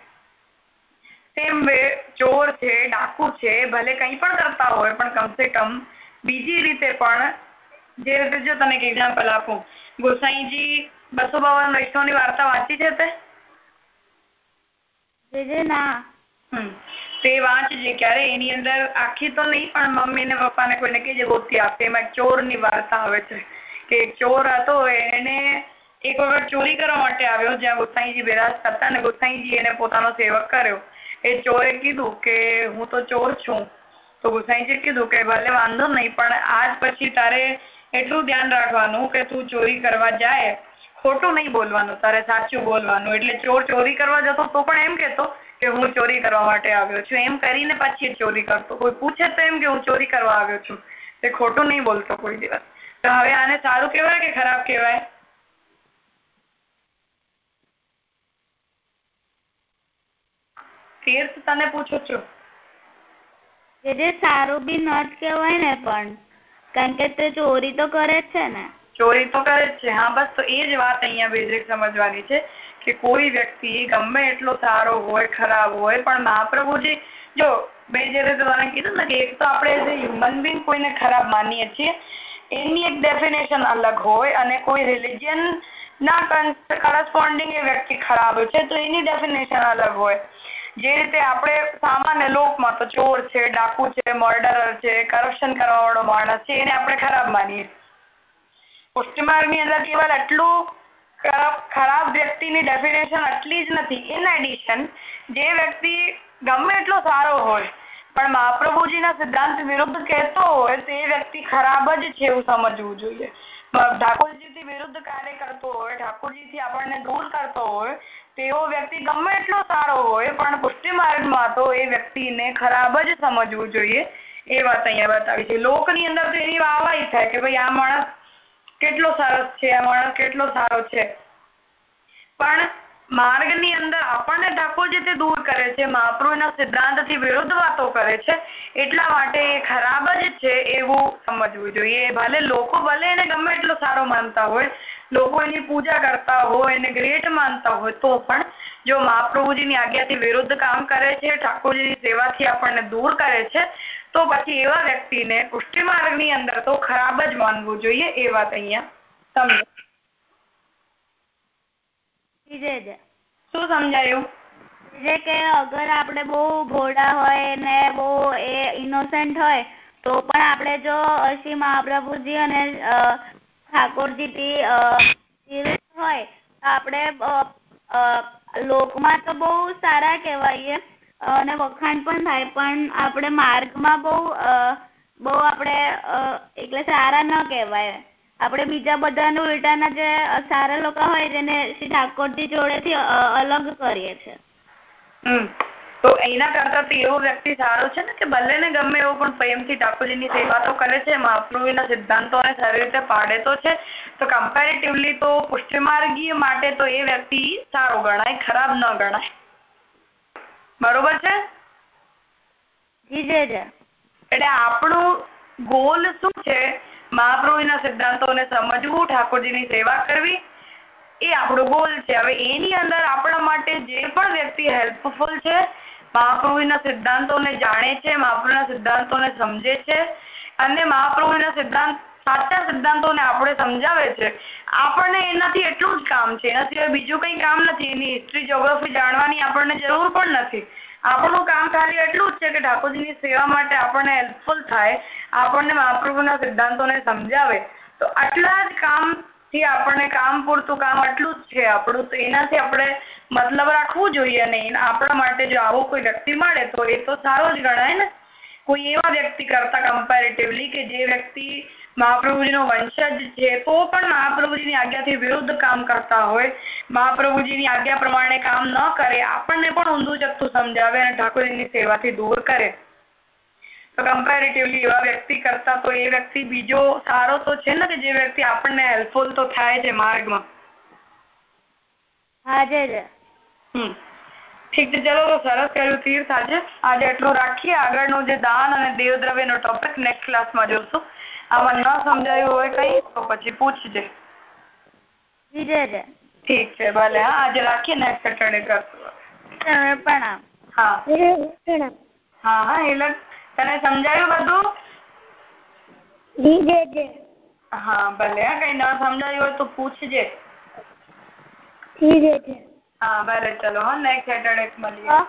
તેમ ચોર છે ડાકુ છે ભલે કઈ પણ કરતા હોય પણ કમસે કમ બીજી રીતે પણ જે રીતે જો તને એક એક્ઝામ્પલ આપું ગોસાઈજી બસો બાવન વૈષ્ણવની વાર્તા વાંચી છે તે? જે ના. તે વાંચજે ક્યારે એની અંદર આખી તો નહીં પણ મમ્મી ને પપ્પા ને કોઈને કહેજે ગોતી આપે એમાં ચોરની વાર્તા આવે છે. કે ચોર હતો એને એક વખત ચોરી કરવા માટે આવ્યો જ્યાં ગોસાઈજી બિરાજ હતા ને ગોસાઈજી એને પોતાનો સેવક કર્યો. એ ચોરે કીધું કે હું તો ચોર છું. તો ગુસાઈજી કીધું કે ભલે વાંધો નહીં, પણ આજ પછી તારે એટલું ધ્યાન રાખવાનું કે તું ચોરી કરવા જાય. ખોટું નહીં બોલવાનું, તારે સાચું બોલવાનું. એટલે ચોર ચોરી કરવા જતો તો પણ એમ કેતો કે હું ચોરી કરવા માટે આવ્યો છું. એમ કરીને પછી ચોરી કરતો. કોઈ પૂછે તો એમ કે હું ચોરી કરવા આવ્યો છું. તે ખોટું નહીં બોલતો કોઈ દિવસ. તો હવે આને સારું કહેવાય કે ખરાબ કહેવાય? તીર્થ તને પૂછું છું. જે સારું બી ન કહેવાય ને પણ કારણ કે તે ચોરી તો કરે જ છે ને. ચોરી તો કરે જ છે. હા બસ તો એ જ વાત અહીંયા બેઝિક સમજવાની છે કે કોઈ વ્યક્તિ ગમે એટલો સારો હોય ખરાબ હોય પણ મહાપ્રભુજી જો બે જે રીતે તને કીધું ને કે એક તો આપણે જે હ્યુમન બિંગ કોઈને ખરાબ માનીએ છીએ એની એક ડેફિનેશન અલગ હોય અને કોઈ રિલિજન ના કરસ્પોન્ડિંગ એ વ્યક્તિ ખરાબ છે, તો એની ડેફિનેશન અલગ હોય. જે રીતે આપણે સામાન્ય લોકમાં તો ચોર છે, ડાકુ છે મર્ડરર છે કરપ્શન કરવા વાળો માણસ છે, એને આપણે ખરાબ માનીએ પુષ્ટિમાર્ગની અંદર કેવલ એટલું ખરાબ વ્યક્તિની ડેફિનેશન આટલી જ નથી. ઇન એડિશન જે વ્યક્તિ ગમે એટલો સારો હોય પણ મહાપ્રભુજીના સિદ્ધાંત વિરુદ્ધ કહેતો હોય તે વ્યક્તિ ખરાબ જ છે એવું સમજવું જોઈએ. ઠાકોરજીથી વિરુદ્ધ કાર્ય કરતો હોય, ઠાકોરજીથી આપણને દૂર કરતો હોય, તેવો વ્યક્તિ ગમે એટલો સારો હોય, પણ પુષ્ટિ માર્ગમાં તો એ વ્યક્તિને ખરાબ જ સમજવું જોઈએ. એ વાત અહીંયા બતાવી છે. લોકની અંદર તો એની વાહવાઈ થાય કે ભાઈ આ માણસ કેટલો સરસ છે, આ માણસ કેટલો સારો છે. પણ માર્ગની અંદર આપણને ઠાકોરજી દૂર કરે છે મહાપ્રભુના સિદ્ધાંતથી વિરુદ્ધ વાતો કરે છે, એટલા માટે એ ખરાબ જ છે એવું સમજવું જોઈએ. ભલે લોકો ભલે એને ગમે એટલો સારો માનતા હોય, લોકો એની પૂજા કરતા હોય, એને ગ્રેટ માનતા હોય, તો પણ જો મહાપ્રભુજીની આજ્ઞાથી વિરુદ્ધ કામ કરે છે, ઠાકોરજીની સેવાથી આપણને દૂર કરે છે, તો પછી એવા વ્યક્તિને પુષ્ટિ માર્ગની અંદર તો ખરાબ જ માનવું જોઈએ એ વાત અહીંયા સમજો શું સમજાયું? જે કે અગર આપણે બહુ ભોળા હોય ને બહુ એ ઇનોસેન્ટ હોય તો પણ આપણે જો શ્રી મહાપ્રભુજી અને ઠાકોરજી હોય તો આપણે લોકમાં તો બહુ સારા કેવાય અને વખાણ પણ થાય પણ આપણે માર્ગમાં બહુ બહુ આપણે એટલે સારા ન કહેવાય. આપણે બીજા બધાને ઉલટાના જે સારા લોકો હોય જેને શ્રી ઠાકોરજી જોડેથી અલગ કરીએ છીએ તો એના કરતા તો એવો વ્યક્તિ સારો છે ને કે ભલે ને ગમે એવો પણ પ્રેમથી ઠાકોરજીની સેવા તો કરે છે મહાપ્રભુના સિદ્ધાંતોને સારી રીતે પાડે તો છે. તો કમ્પેરેટિવલી તો પુષ્ટિમાર્ગીય માટે તો એ વ્યક્તિ સારો ગણાય ખરાબ ન ગણાય. બરોબર છે? એટલે આપણું ગોલ શું છે? મહાપ્રભુના સિદ્ધાંતોને સમજવું, ઠાકોરજીની સેવા કરવી, એ આપણો ગોલ છે. હવે એની અંદર આપણા માટે જે પણ વ્યક્તિ હેલ્પફુલ છે, મહાપ્રભુના સિદ્ધાંતોને જાણે છે, મહાપ્રભુના સિદ્ધાંતોને સમજે છે, અને મહાપ્રભુના સિદ્ધાંત, સાચા સિદ્ધાંતોને આપણે સમજાવે છે. આપણને એનાથી એટલું જ કામ છે. એના સિવાય બીજું કંઈ કામ નથી. એની હિસ્ટ્રી જોગ્રાફી જાણવાની આપણને જરૂર પણ નથી. આપણું કામ ખાલી એટલું જ છે કે ઠાકોરજીની સેવા માટે આપણને હેલ્પફુલ થાય, આપણને મહાપ્રભુના સિદ્ધાંતોને સમજાવે. તો આટલા જ કામથી આપણને કામ પૂરતું કામ આટલું જ છે આપણું. તો એનાથી આપણે મતલબ રાખવું જોઈએ અને આપણા માટે જો આવો કોઈ વ્યક્તિ મળે તો એ તો સારો જ ગણાય ને. કોઈ એવા વ્યક્તિ કરતા કમ્પેરેટિવલી કે જે વ્યક્તિ મહાપ્રભુજીનો વંશજ છે. તો પણ મહાપ્રભુજીની આજ્ઞાથી વિરુદ્ધ કામ કરતા હોય. મહાપ્રભુજીની આજ્ઞા પ્રમાણે કામ ન કરે આપણને પણ ઊંધું જગતું સમજાવે અને ઠાકોરજીની સેવાથી દૂર કરે. તો કમ્પેરેટિવલી એવા વ્યક્તિ કરતા તો એ વ્યક્તિ બીજો સારો તો છે ને કે જે વ્યક્તિ આપણને હેલ્પફુલ તો થાય છે માર્ગમાં? ઠીક છે ચલો તો સરસ કર્યું તીર્થ આજે. આજે એટલું રાખીએ. આગળનું જે દાન અને દેવદ્રવ્ય નો ટોપિક નેક્સ્ટ ક્લાસમાં જોશું. આમાં ન સમજાયું હોય કઈ તો પછી પૂછજે ઠીક છે ભલે હા આજે રાખીએ ને સેટરડે કરશું પ્રણામ હા. પ્રણામ હા હા એટલે તને સમજાયું બધું? જે હા ભલે હા કઈ ન સમજાયું હોય તો પૂછજે જે હા ભલે ચલો હા નેક્સ્ટ સેટરડે મળીએ